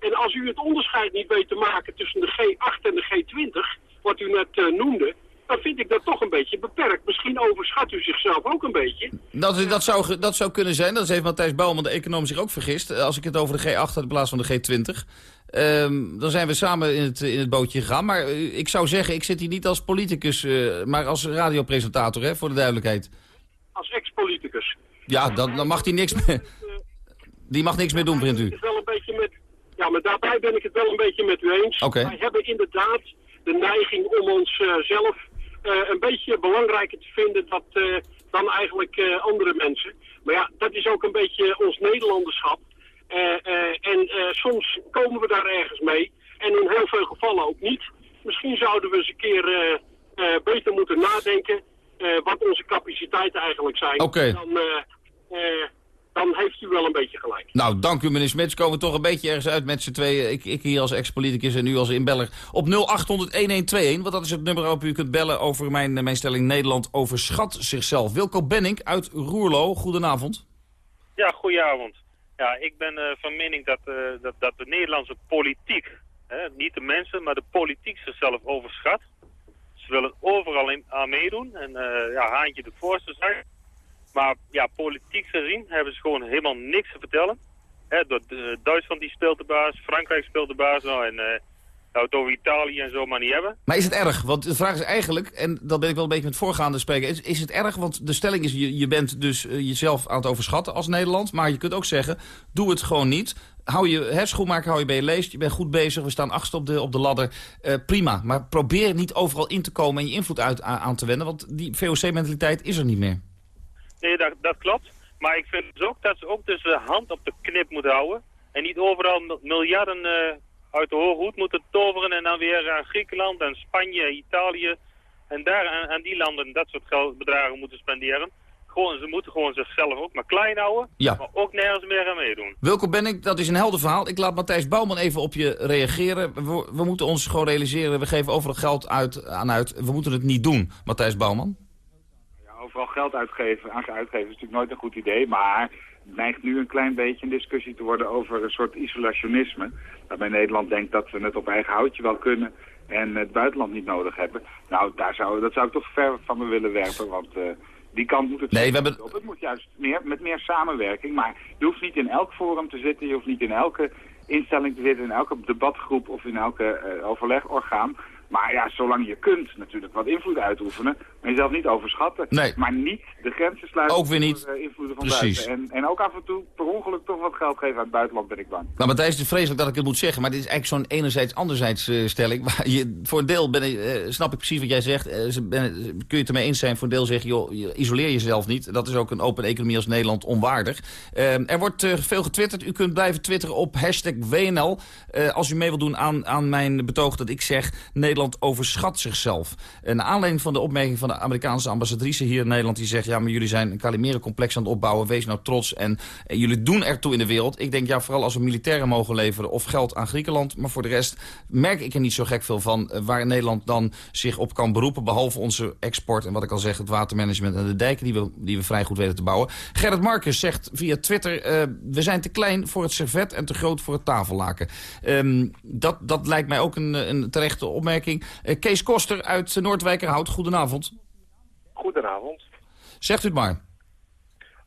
En als u het onderscheid niet weet te maken tussen de G8 en de G20, wat u net noemde, dan vind ik dat toch een beetje beperkt. Misschien overschat u zichzelf ook een beetje. Dat, dat, zou, dat zou kunnen zijn. Dat heeft Matthijs Bouwman, de econoom, zich ook vergist. Als ik het over de G8 had in plaats van de G20. Um, dan zijn we samen in het, in het bootje gegaan. Maar uh, ik zou zeggen, ik zit hier niet als politicus, uh, maar als radiopresentator, hè, voor de duidelijkheid. Als ex-politicus. Ja, dan, dan mag hij niks meer... Die mag niks meer doen, vindt u? Wel een beetje met, ja, maar daarbij ben ik het wel een beetje met u eens. Oké. Wij hebben inderdaad de neiging om onszelf zelf eh, een beetje belangrijker te vinden dat, eh, dan eigenlijk eh, andere mensen. Maar ja, dat is ook een beetje ons Nederlanderschap. Eh, eh, en eh, soms komen we daar ergens mee. En in heel veel gevallen ook niet. Misschien zouden we eens een keer eh, eh, beter moeten nadenken eh, wat onze capaciteiten eigenlijk zijn. Oké. Eh, eh, dan heeft u wel een beetje gelijk. Nou, dank u meneer Smits. Komen we toch een beetje ergens uit met z'n tweeën. Ik, ik hier als ex-politicus en u als inbeller. Op 0800-1121, want dat is het nummer waarop u kunt bellen over mijn, mijn stelling Nederland overschat zichzelf. Wilco Benning uit Roerlo, goedenavond. Ja, goedenavond. Ja, ik ben eh, van mening dat, eh, dat, dat de Nederlandse politiek, hè, niet de mensen, maar de politiek zichzelf overschat. Ze willen overal in, aan meedoen en eh, ja, haantje de voorste zijn. Maar ja, politiek gezien hebben ze gewoon helemaal niks te vertellen. Eh, Duitsland die speelt de baas, Frankrijk speelt de baas nou, en eh nou, het over Italië en zo maar niet hebben. Maar is het erg? Want de vraag is eigenlijk, en dat ben ik wel een beetje met voorgaande spreken... is, is het erg? Want de stelling is, je, je bent dus eh, jezelf aan het overschatten als Nederland... maar je kunt ook zeggen, doe het gewoon niet. Hou je, hè, schoenmaker, hou je bij je leest, je bent goed bezig... we staan achtste op de, op de ladder, prima. Maar probeer niet overal in te komen en je invloed uit, aan te wenden... want die VOC-mentaliteit is er niet meer. Nee, dat, dat klopt. Maar ik vind dus ook dat ze ook dus de hand op de knip moeten houden. En niet overal mil- miljarden eh, uit de hoge hoed moeten toveren en dan weer aan Griekenland en Spanje, Italië. En daar aan, aan die landen dat soort geldbedragen moeten spenderen. Gewoon, ze moeten gewoon zichzelf ook maar klein houden, Ja. maar ook nergens meer aan meedoen. Wilco Benning, dat is een helder verhaal. Ik laat Matthijs Bouwman even op je reageren. We, we moeten ons gewoon realiseren, we geven overal geld uit, aan uit. We moeten het niet doen, Matthijs Bouwman. Ja, overal geld uitgeven, aan uitgeven is natuurlijk nooit een goed idee, maar het neigt nu een klein beetje een discussie te worden over een soort isolationisme. Waarbij Nederland denkt dat we het op eigen houtje wel kunnen en het buitenland niet nodig hebben. Nou, daar zou, dat zou ik toch ver van me willen werpen, want eh, die kant moet het Nee, we hebben- op. Het moet juist meer, met meer samenwerking, maar je hoeft niet in elk forum te zitten, je hoeft niet in elke instelling te zitten, in elke debatgroep of in elke eh, overlegorgaan. Maar ja, zolang je kunt natuurlijk wat invloed uitoefenen, maar jezelf niet overschatten. Nee. Maar niet de grenzen sluiten Ook weer niet. voor eh, invloeden van Precies. buiten. En, en ook af en toe per ongeluk toch wat geld geven aan het buitenland, ben ik bang. Nou, Matthijs, het is vreselijk dat ik het moet zeggen, maar dit is eigenlijk zo'n enerzijds-anderzijds eh, stelling. Maar je, voor een deel ben eh, snap ik precies wat jij zegt. Ben, kun je het ermee eens zijn. Voor een deel zeg je, joh, isoleer jezelf niet. Dat is ook een open economie als Nederland onwaardig. Er wordt veel getwitterd. U kunt blijven twitteren op hashtag WNL. Als u mee wilt doen aan, aan mijn betoog dat ik zeg... Nederland overschat zichzelf. En naar aanleiding van de opmerking van de Amerikaanse ambassadrice hier in Nederland... die zegt, ja, maar jullie zijn een Calimere-complex aan het opbouwen. Wees nou trots en jullie doen ertoe in de wereld. Ik denk, ja, vooral als we militairen mogen leveren of geld aan Griekenland. Maar voor de rest merk ik er niet zo gek veel van... eh, waar Nederland dan zich op kan beroepen... behalve onze export en wat ik al zeg, het watermanagement en de dijken... die we, die we vrij goed weten te bouwen. Gerrit Marcus zegt via Twitter... eh, we zijn te klein voor het servet en te groot voor het tafellaken. Ehm, dat, dat lijkt mij ook een, een terechte opmerking. Eh, Kees Koster uit Noordwijkerhout, goedenavond. Goedenavond. Zegt u het maar.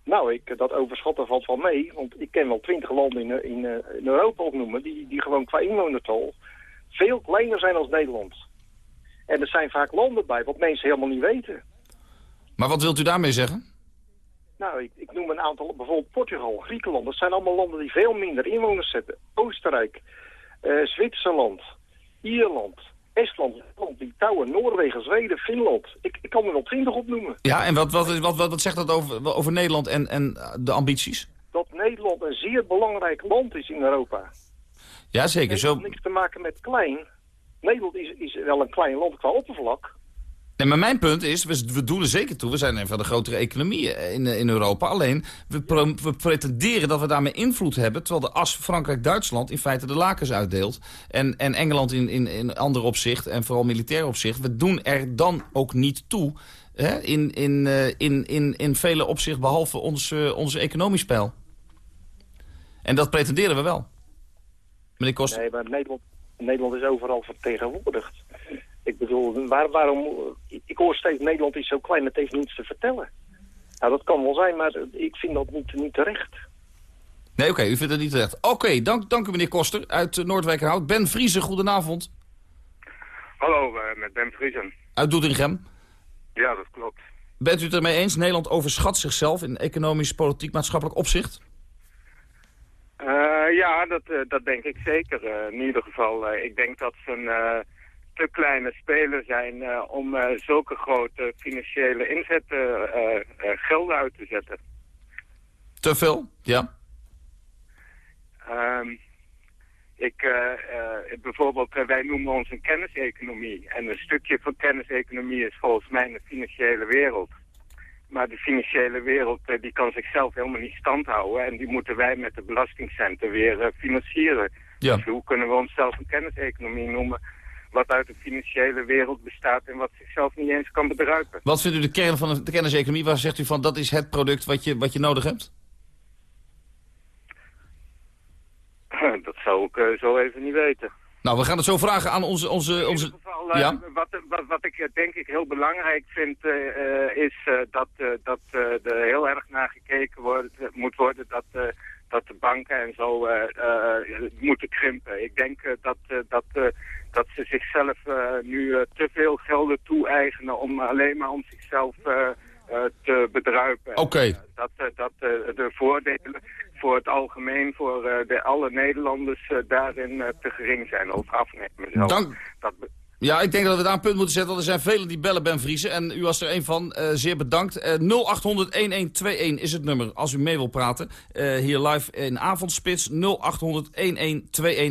Nou, ik, dat overschatten valt wel mee. Want ik ken wel twintig landen in, in, eh, in Europa opnoemen... Die, die gewoon qua inwonertal veel kleiner zijn als Nederland. En er zijn vaak landen bij wat mensen helemaal niet weten. Maar wat wilt u daarmee zeggen? Nou, ik, ik noem een aantal, bijvoorbeeld Portugal, Griekenland. Dat zijn allemaal landen die veel minder inwoners zetten. Oostenrijk, eh, Zwitserland, Ierland, Estland, Letland, Litouwen, Noorwegen, Zweden, Finland. Ik, ik kan er wel twintig opnoemen. Ja, en wat, wat, wat, wat, wat zegt dat over, over Nederland en, en eh, de ambities? Dat Nederland een zeer belangrijk land is in Europa. Ja, zeker. Het Zo, heeft niks te maken met klein. Nederland is, is wel een klein land qua oppervlak. Nee, maar mijn punt is, we, we doen er zeker toe. We zijn een van de grotere economieën in, in Europa. Alleen, we pretenderen dat we daarmee invloed hebben... terwijl de as Frankrijk-Duitsland in feite de lakens uitdeelt. En, en Engeland in, in, in ander opzicht, en vooral militair opzicht. We doen er dan ook niet toe hè, in, in, eh, in, in, in vele opzichten... behalve ons, eh, onze economisch spel. En dat pretenderen we wel. Meneer Koster. Nee, maar Nederland, Nederland is overal vertegenwoordigd. Ik bedoel, waar, waarom... Ik hoor steeds Nederland is zo klein, het heeft niets te vertellen. Nou, dat kan wel zijn, maar ik vind dat niet, niet terecht. Nee, oké, u vindt het niet terecht. Oké, dank, dank u meneer Koster uit uh, Noordwijkerhout. Ben Vriezen, goedenavond. Hallo, uh, met Ben Vriesen. Uit Doetinchem. Ja, dat klopt. Bent u het ermee eens? Nederland overschat zichzelf in economisch, politiek, maatschappelijk opzicht? ja, dat, dat denk ik zeker. in ieder geval, ik denk dat ze een te kleine speler zijn om zulke grote financiële inzetten geld uit te zetten. Te veel? Ja. Um, ik, uh, uh, bijvoorbeeld, uh, wij noemen ons een kenniseconomie. En een stukje van kenniseconomie is volgens mij een financiële wereld. Maar de financiële wereld die kan zichzelf helemaal niet standhouden. En die moeten wij met de belastingcenten weer financieren. Ja. Dus hoe kunnen we onszelf een kenniseconomie noemen... wat uit de financiële wereld bestaat en wat zichzelf niet eens kan bedruipen. Wat vindt u de kern van de kenniseconomie? Waar zegt u van dat is het product wat je, wat je nodig hebt? Dat zou ik uh, zo even niet weten. Nou, we gaan het zo vragen aan onze... onze, onze... In ieder geval, uh, ja? wat, wat, wat ik uh, denk ik heel belangrijk vind, is dat, dat er heel erg naar gekeken wordt, moet worden dat, dat de banken en zo moeten krimpen. Ik denk dat, dat, dat ze zichzelf nu te veel gelden toe-eigenen om alleen maar om zichzelf te bedruipen. Oké. dat dat de voordelen voor het algemeen, voor de, alle Nederlanders daarin te gering zijn over afnemen. Zelf. Dank. Dat ja, ik denk dat we daar een punt moeten zetten, want er zijn velen die bellen Ben Vriezen. En u was er een van, uh, zeer bedankt. Uh, 0800-1121 is het nummer, als u mee wilt praten. Uh, hier live in Avondspits, 0800-1121.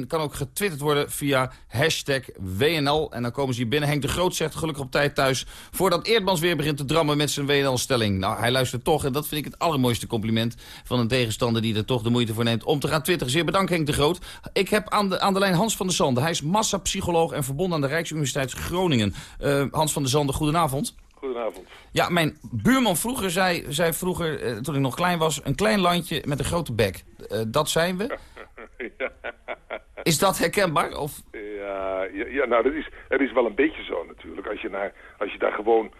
Kan ook getwitterd worden via hashtag WNL. En dan komen ze hier binnen. Henk de Groot zegt gelukkig op tijd thuis... voordat Eerdmans weer begint te drammen met zijn WNL-stelling. Nou, hij luistert toch, en dat vind ik het allermooiste compliment... van een tegenstander die er toch de moeite voor neemt om te gaan twitteren. Zeer bedankt, Henk de Groot. Ik heb aan de, aan de lijn Hans van der Sande. Hij is massapsycholoog en verbonden aan de Rijks Universiteit Groningen. Uh, Hans van der Zanden, goedenavond. Goedenavond. Ja, mijn buurman vroeger zei, zei vroeger, uh, toen ik nog klein was... een klein landje met een grote bek. Uh, dat zijn we. ja. Is dat herkenbaar? Of? Ja, ja, ja, nou, dat is, dat is wel een beetje zo natuurlijk. Als je, naar, als je daar gewoon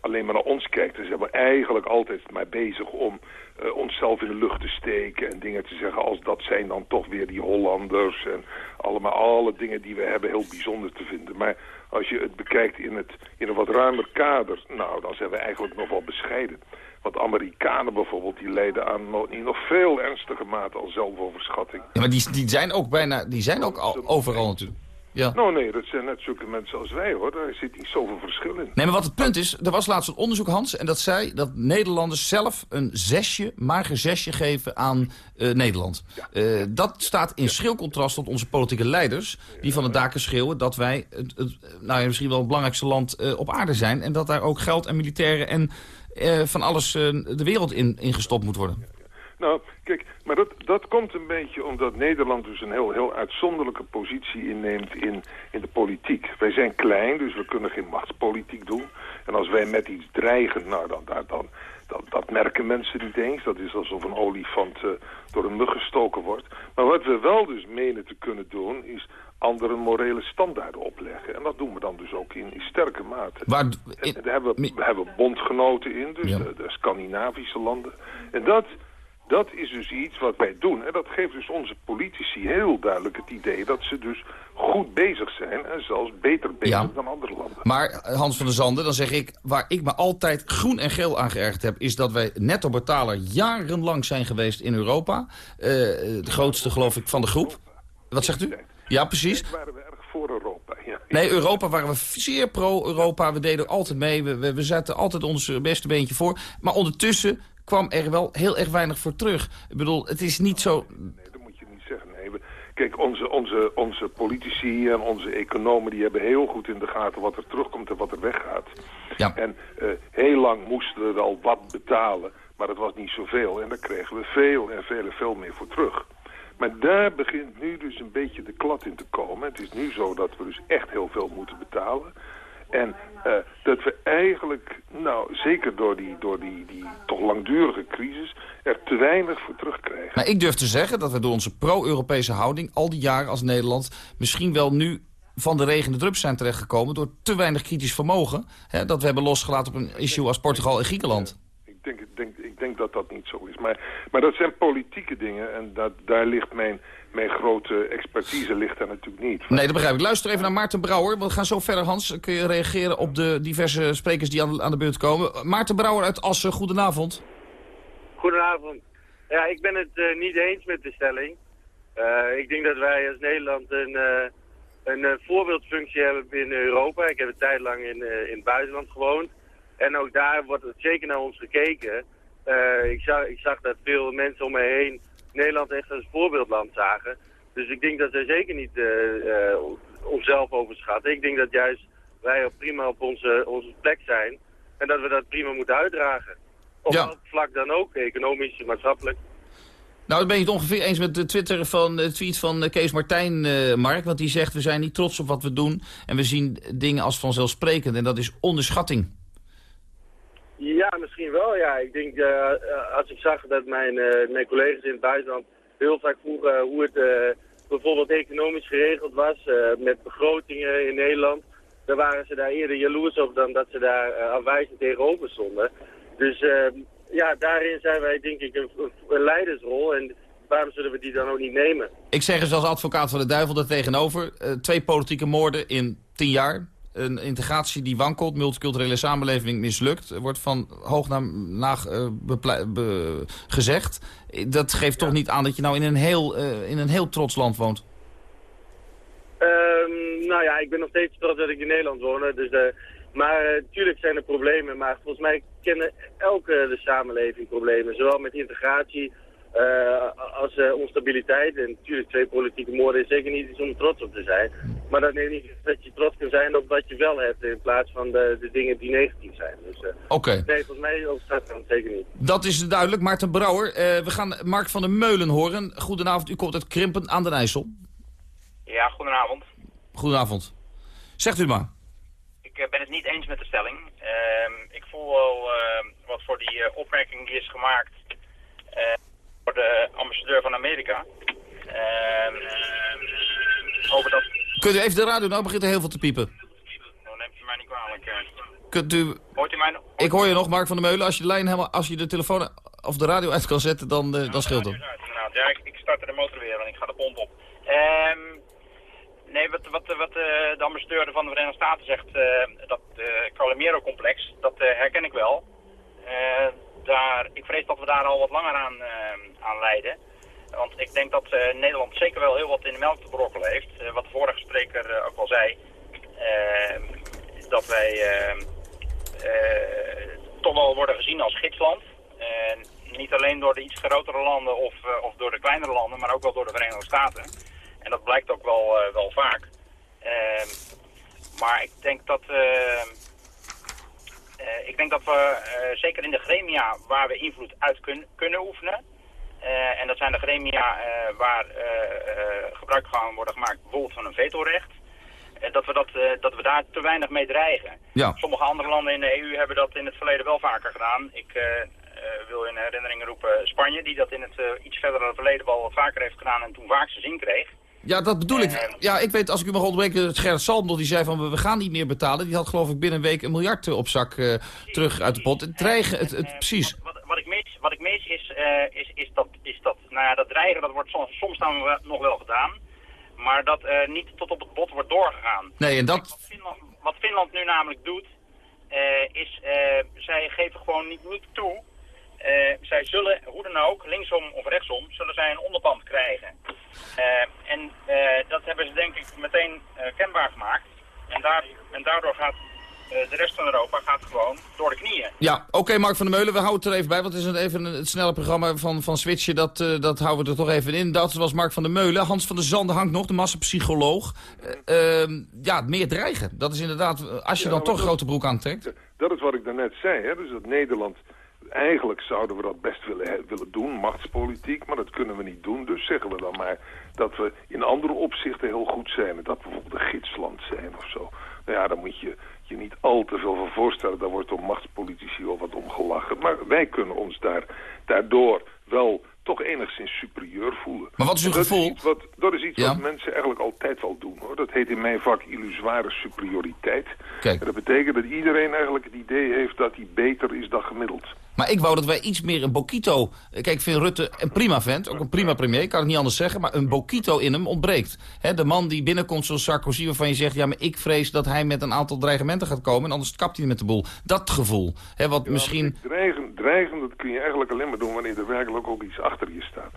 alleen maar naar ons kijkt... dan zijn we eigenlijk altijd maar bezig om uh, onszelf in de lucht te steken en dingen te zeggen als dat zijn dan toch weer die Hollanders en allemaal alle dingen die we hebben heel bijzonder te vinden. Maar als je het bekijkt in, het, in een wat ruimer kader, nou dan zijn we eigenlijk nog wel bescheiden. Want Amerikanen bijvoorbeeld, die lijden aan in nog veel ernstiger mate al zelfoverschatting. Ja, maar die, die zijn ook bijna, die zijn ook al, overal natuurlijk. Ja. Nou nee, dat zijn net zulke mensen als wij hoor. Daar zit niet zoveel verschil in. Nee, maar wat het punt is, er was laatst een onderzoek Hans... en dat zei dat Nederlanders zelf een zesje, mager zesje geven aan uh, Nederland. Ja. Uh, dat staat in schril contrast tot onze politieke leiders... die van de daken schreeuwen dat wij het, het, nou ja, misschien wel het belangrijkste land uh, op aarde zijn... en dat daar ook geld en militairen en van alles de wereld in, in gestopt moet worden. Nou, kijk, maar dat, dat komt een beetje omdat Nederland dus een heel, heel uitzonderlijke positie inneemt in, in de politiek. Wij zijn klein, dus we kunnen geen machtspolitiek doen. En als wij met iets dreigen, nou, dan, dan, dan, dat, dat merken mensen niet eens. Dat is alsof een olifant uh, door een mug gestoken wordt. Maar wat we wel dus menen te kunnen doen, is andere morele standaarden opleggen. En dat doen we dan dus ook in, in sterke mate. Waar, en, daar hebben we, we hebben bondgenoten in, dus ja. de, de Scandinavische landen. En dat dat is dus iets wat wij doen. En dat geeft dus onze politici heel duidelijk het idee dat ze dus goed bezig zijn en zelfs beter bezig ja. dan andere landen. Maar eh, Hans van der Zanden, dan zeg ik, waar ik me altijd groen en geel aan geërgerd heb, is dat wij netto betaler jarenlang zijn geweest in Europa. Uh, de grootste geloof ik van de groep. Wat zegt u? Ja, precies. waren we erg voor Europa. Ja. Nee, Europa waren we zeer pro-Europa. We deden altijd mee. We, we, we zetten altijd ons beste beentje voor. Maar ondertussen kwam er wel heel erg weinig voor terug. Ik bedoel, het is niet zo... Nee, dat moet je niet zeggen. Nee, kijk, onze, onze, onze politici en onze economen... die hebben heel goed in de gaten wat er terugkomt en wat er weggaat. Ja. En uh, heel lang moesten we wel wat betalen... maar dat was niet zoveel. En daar kregen we veel en veel en veel meer voor terug. Maar daar begint nu dus een beetje de klad in te komen. Het is nu zo dat we dus echt heel veel moeten betalen... En uh, dat we eigenlijk, nou zeker door, die, door die, die toch langdurige crisis, er te weinig voor terugkrijgen. Maar ik durf te zeggen dat we door onze pro-Europese houding al die jaren als Nederland misschien wel nu van de regende drups zijn terechtgekomen door te weinig kritisch vermogen. Hè, dat we hebben losgelaten op een issue als Portugal en Griekenland. Ik denk, ik denk, ik denk dat dat niet zo is. Maar, maar dat zijn politieke dingen en dat, daar ligt mijn mijn grote expertise ligt daar natuurlijk niet. Nee, dat begrijp ik. Luister even naar Maarten Brouwer. We gaan zo verder, Hans. Kun je reageren op de diverse sprekers die aan, aan de beurt komen. Maarten Brouwer uit Assen, goedenavond. Goedenavond. Ja, ik ben het uh, niet eens met de stelling. Uh, ik denk dat wij als Nederland een, uh, een uh, voorbeeldfunctie hebben binnen Europa. Ik heb een tijd lang in, in het buitenland gewoond. En ook daar wordt het zeker naar ons gekeken. ik, zag, ik zag dat veel mensen om me heen Nederland echt als voorbeeldland zagen. Dus ik denk dat zij zeker niet onszelf overschatten. Ik denk dat juist wij prima op onze, onze plek zijn. En dat we dat prima moeten uitdragen. Op welk vlak dan ook, economisch, maatschappelijk. Nou, dan ben je het ongeveer eens met de Twitter van, de tweet van Kees Martijn, uh, Mark. Want die zegt, we zijn niet trots op wat we doen. En we zien dingen als vanzelfsprekend. En dat is onderschatting. Ja, misschien wel. Ja. Ik denk, uh, als ik zag dat mijn, uh, mijn collega's in het buitenland heel vaak vroegen hoe het bijvoorbeeld economisch geregeld was. met begrotingen in Nederland. Dan waren ze daar eerder jaloers op dan dat ze daar afwijzend tegenover stonden. Dus ehm, ja, daarin zijn wij denk ik een, leidersrol. En waarom zullen we die dan ook niet nemen? Ik zeg eens als advocaat van de duivel er tegenover. Twee politieke moorden in tien jaar. Een integratie die wankelt, multiculturele samenleving mislukt. wordt van hoog naar laag uh, gezegd. Dat geeft toch niet aan dat je nou in een heel, uh, in een heel trots land woont? Um, nou ja, ik ben nog steeds trots dat ik in Nederland woon. Dus maar natuurlijk zijn er problemen, maar volgens mij kennen elke de samenleving problemen. Zowel met integratie als uh, onstabiliteit. En natuurlijk twee politieke moorden is zeker niet iets om trots op te zijn. Maar dat neemt niet dat je trots kan zijn op wat je wel hebt in plaats van de, de dingen die negatief zijn. Dus, uh, Oké. Nee, volgens mij overstaat dat zeker niet. Dat is duidelijk. Maarten Brouwer, we gaan Mark van der Meulen horen. Goedenavond, u komt uit Krimpen aan den IJssel. Ja, goedenavond. Goedenavond. Zegt u maar ik ben het niet eens met de stelling. Ehm, ik voel wel ehm, wat voor die uh, opmerking die is gemaakt door de ambassadeur van Amerika. Ehm, over dat... Kunt u even de radio, nou begint er heel veel te piepen. Nou neemt u mij niet kwalijk. Eh. Kunt u... Hoort u mij nog? Ik hoor je nog, Mark van der Meulen. Als je de lijn helemaal, als je de telefoon of de radio uit kan zetten, dan, uh, dan scheelt het. Ja, ik, ik start de motor weer en ik ga de pomp op. Um, Nee, wat, wat, wat uh, de ambassadeur van de Verenigde Staten zegt, uh, dat Calimero-complex, dat herken ik wel. Daar, ik vrees dat we daar al wat langer aan, aan leiden. Want ik denk dat Nederland zeker wel heel wat in de melk te brokkelen heeft. wat de vorige spreker ook al zei. dat wij toch wel worden gezien als gidsland. niet alleen door de iets grotere landen of, of door de kleinere landen, maar ook wel door de Verenigde Staten. En dat blijkt ook wel, wel vaak. Uh, maar ik denk dat, ik denk dat we zeker in de gremia waar we invloed uit kun, kunnen oefenen... en dat zijn de gremia waar gebruik gaan worden gemaakt bijvoorbeeld van een vetorecht... dat, we dat, dat we daar te weinig mee dreigen. Ja. Sommige andere landen in de EU hebben dat in het verleden wel vaker gedaan. Ik wil in herinnering roepen Spanje, die dat in het iets verdere verleden wel wat vaker heeft gedaan en toen vaak zijn zin kreeg. Ja, dat bedoel ik. Ja, ik weet, als ik u mag onderbreken, Gerrit Salmdel, die zei van we gaan niet meer betalen. Die had geloof ik binnen een week een miljard op zak uh, terug uit de pot. Het dreigen, het, het, precies. Wat, wat, ik mis, wat ik mis is, uh, is, is, dat, is dat, nou ja, dat dreigen, dat wordt soms, soms dan nog wel gedaan. Maar dat uh, niet tot op het bot wordt doorgegaan. Nee, en dat... Wat Finland, wat Finland nu namelijk doet, is, zij geven gewoon niet, niet toe uh, zij zullen, hoe dan ook, linksom of rechtsom, zullen zij een onderpand krijgen. Uh, en uh, dat hebben ze denk ik meteen kenbaar gemaakt. En, daar, en daardoor gaat de rest van Europa gaat gewoon door de knieën. Ja, oké Mark van der Meulen, we houden het er even bij. Want het is een, even een, het snelle programma van, van Switchen, dat, dat houden we er toch even in. Dat was Mark van der Meulen. Hans van der Zanden hangt nog, de massapsycholoog. Ehm, ja, meer dreigen. Dat is inderdaad, als je dan toch grote broek aantrekt. Dat is wat ik daarnet zei, hè? dus dat Nederland eigenlijk zouden we dat best willen, willen doen, machtspolitiek, maar dat kunnen we niet doen. Dus zeggen we dan maar dat we in andere opzichten heel goed zijn. Dat we bijvoorbeeld een gidsland zijn of zo. Nou ja, dan moet je je niet al te veel van voorstellen. Daar wordt door machtspolitici wel wat om gelachen. Maar wij kunnen ons daar, daardoor wel toch enigszins superieur voelen. Maar wat is uw dat gevoel? Is iets wat, dat is iets wat mensen eigenlijk altijd wel doen. hoor. Dat heet in mijn vak illusoire superioriteit. Kijk. En dat betekent dat iedereen eigenlijk het idee heeft dat hij beter is dan gemiddeld. Maar ik wou dat wij iets meer een Bokito... Kijk, ik vind Rutte een prima vent, ook een prima premier, ik kan het niet anders zeggen... maar een Bokito in hem ontbreekt. de man die binnenkomt zoals Sarkozy, waarvan je zegt... ja, maar ik vrees dat hij met een aantal dreigementen gaat komen... en anders kapt hij met de boel. Dat gevoel, wat misschien... Dreigen, dreigen, dat kun je eigenlijk alleen maar doen... wanneer er werkelijk ook iets achter je staat.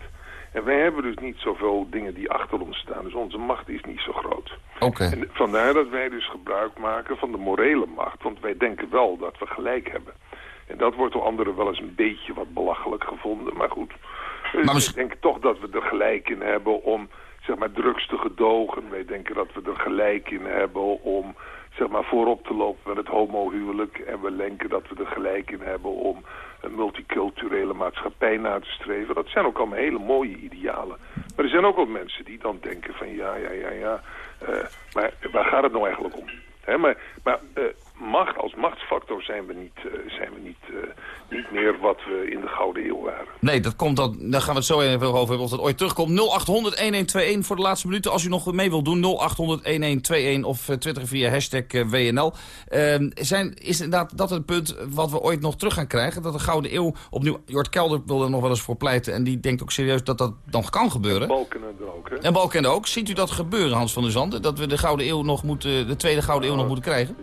En wij hebben dus niet zoveel dingen die achter ons staan. Dus onze macht is niet zo groot. Oké. En vandaar dat wij dus gebruik maken van de morele macht. Want wij denken wel dat we gelijk hebben. En dat wordt door anderen wel eens een beetje wat belachelijk gevonden. Maar goed, maar ik denk toch dat we er gelijk in hebben om zeg maar, drugs te gedogen. Wij denken dat we er gelijk in hebben om zeg maar, voorop te lopen met het homohuwelijk. En we denken dat we er gelijk in hebben om een multiculturele maatschappij na te streven. Dat zijn ook allemaal hele mooie idealen. Maar er zijn ook wel mensen die dan denken van ja, ja, ja, ja. Uh, maar waar gaat het nou eigenlijk om? Maar maar uh, macht, als machtsfactor zijn we niet, uh, zijn we niet, uh, niet meer wat we in de Gouden Eeuw waren. Nee, dat komt dan, daar gaan we het zo even over hebben of dat ooit terugkomt. 0800-1121 voor de laatste minuten. Als u nog mee wilt doen, 0800-1121 of uh, twitter via hashtag WNL. Ehm, zijn, is inderdaad dat het punt wat we ooit nog terug gaan krijgen? Dat de Gouden Eeuw opnieuw... Jort Kelder wil er nog wel eens voor pleiten en die denkt ook serieus dat dat nog kan gebeuren. En Balkenende ook, hè? En ook. Ziet u dat gebeuren, Hans van der Zanden? Dat we de Gouden Eeuw nog moeten, de tweede Gouden Eeuw nog moeten krijgen?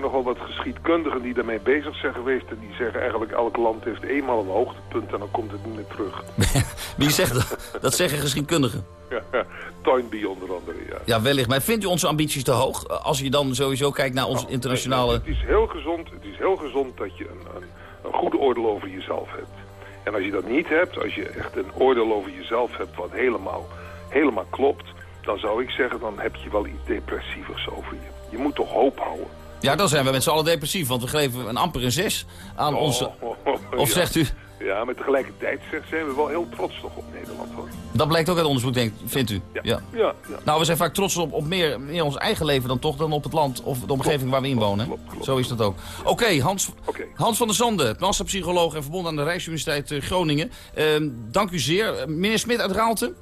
Zijn nogal wat geschiedkundigen die daarmee bezig zijn geweest. En die zeggen eigenlijk elk land heeft eenmaal een hoogtepunt en dan komt het niet meer terug. Wie zegt dat? Dat zeggen geschiedkundigen. Ja, ja. Toynbee onder andere, ja. Ja, wellicht. Maar vindt u onze ambities te hoog? Als je dan sowieso kijkt naar ons Nou, internationale... Het is heel gezond, het is heel gezond dat je een, een, een goed oordeel over jezelf hebt. En als je dat niet hebt, als je echt een oordeel over jezelf hebt wat helemaal, helemaal klopt... dan zou ik zeggen, dan heb je wel iets depressievers over je. Je moet toch hoop houden. Ja, dan zijn we met z'n allen depressief, want we geven een amper een 6 aan onze... Oh, oh, oh, Of ja. zegt u... Ja, maar tegelijkertijd zijn we wel heel trots toch op Nederland, hoor. Dat blijkt ook uit onderzoek, denk, vindt u? Ja. Ja, ja. Nou, we zijn vaak trots op, op meer, meer ons eigen leven dan toch dan op het land of de omgeving waar we in wonen. Zo is dat ook. Oké, Hans, Hans van der Zanden, masterpsycholoog en verbonden aan de Rijksuniversiteit eh, Groningen. Ehm, dank u zeer. Meneer Smit uit Raalte,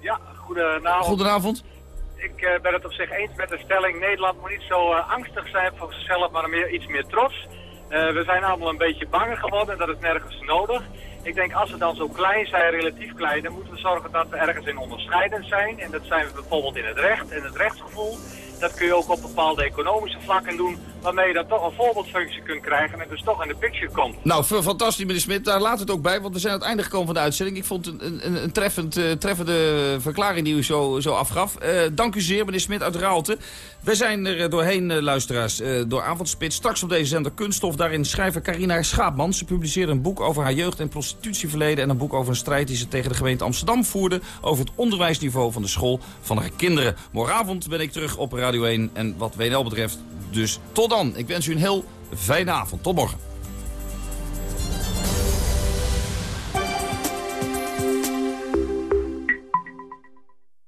Ja, goedenavond. goedenavond. Ik eh, ben het op zich eens met de stelling. Nederland moet niet zo eh, angstig zijn voor zichzelf, maar meer, iets meer trots. Eh, we zijn allemaal een beetje banger geworden en dat is nergens nodig. Ik denk als we dan zo klein zijn, relatief klein, dan moeten we zorgen dat we ergens in onderscheidend zijn. En dat zijn we bijvoorbeeld in het recht en het rechtsgevoel. Dat kun je ook op bepaalde economische vlakken doen, waarmee je dan toch een voorbeeldfunctie kunt krijgen en dus toch in de picture komt. Nou, fantastisch meneer Smit. Daar laat het ook bij, want we zijn aan het einde gekomen van de uitzending. Ik vond een, een, een treffend, eh, treffende verklaring die u zo, zo afgaf. Eh, dank u zeer, meneer Smit uit Raalte. We zijn er eh, doorheen, luisteraars, door Avondspits. Straks op deze zender Kunststof. Daarin schrijver Carina Schaapman. Ze publiceerde een boek over haar jeugd- en prostitutieverleden... en een boek over een strijd die ze tegen de gemeente Amsterdam voerde... over het onderwijsniveau van de school van haar kinderen. Morgenavond ben ik terug op Radio 1. En wat WNL betreft, dus tot dan. Ik wens u een heel fijne avond. Tot morgen.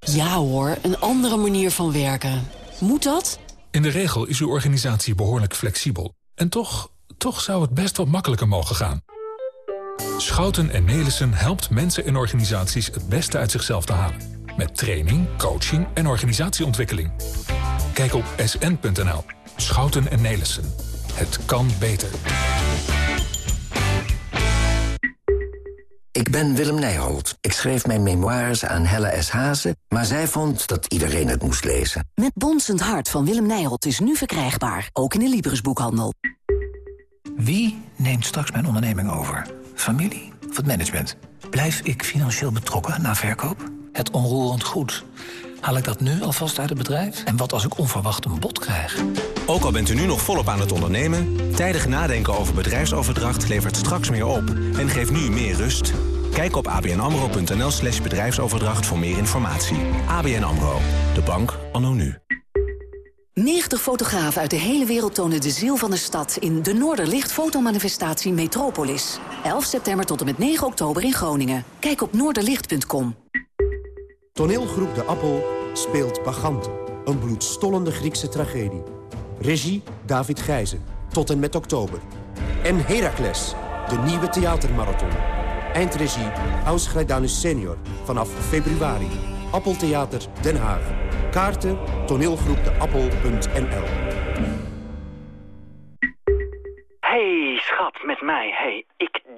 Ja hoor, een andere manier van werken. Moet dat? In de regel is uw organisatie behoorlijk flexibel. En toch, toch zou het best wat makkelijker mogen gaan. Schouten en Nelissen helpt mensen en organisaties het beste uit zichzelf te halen. Met training, coaching en organisatieontwikkeling. Kijk op sn.nl. Schouten en Nelissen. Het kan beter. Ik ben Willem Nijholt. Ik schreef mijn memoires aan Helle S. Hazen, maar zij vond dat iedereen het moest lezen. Met Bonsend Hart van Willem Nijholt is nu verkrijgbaar. Ook in de Libris-boekhandel. Wie neemt straks mijn onderneming over? Familie of het management? Blijf ik financieel betrokken na verkoop? Het onroerend goed. Haal ik dat nu alvast uit het bedrijf? En wat als ik onverwacht een bod krijg? Ook al bent u nu nog volop aan het ondernemen... tijdig nadenken over bedrijfsoverdracht levert straks meer op... en geeft nu meer rust. Kijk op abnamro.nl slash bedrijfsoverdracht voor meer informatie. ABN AMRO, de bank anno nu. 90 fotografen uit de hele wereld tonen de ziel van de stad... in de Noorderlicht fotomanifestatie Metropolis. 11 september tot en met 9 oktober in Groningen. Kijk op noorderlicht.com. Toneelgroep De Appel speelt Bagante. Een bloedstollende Griekse tragedie. Regie David Gijzen. Tot en met oktober. En Heracles, de nieuwe theatermarathon. Eindregie Aus Grijdanus senior. Vanaf februari. Appeltheater Den Haag. Kaarten toneelgroepdeappel.nl Hey, schat, met mij. Hey, ik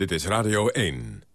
Dit is Radio 1.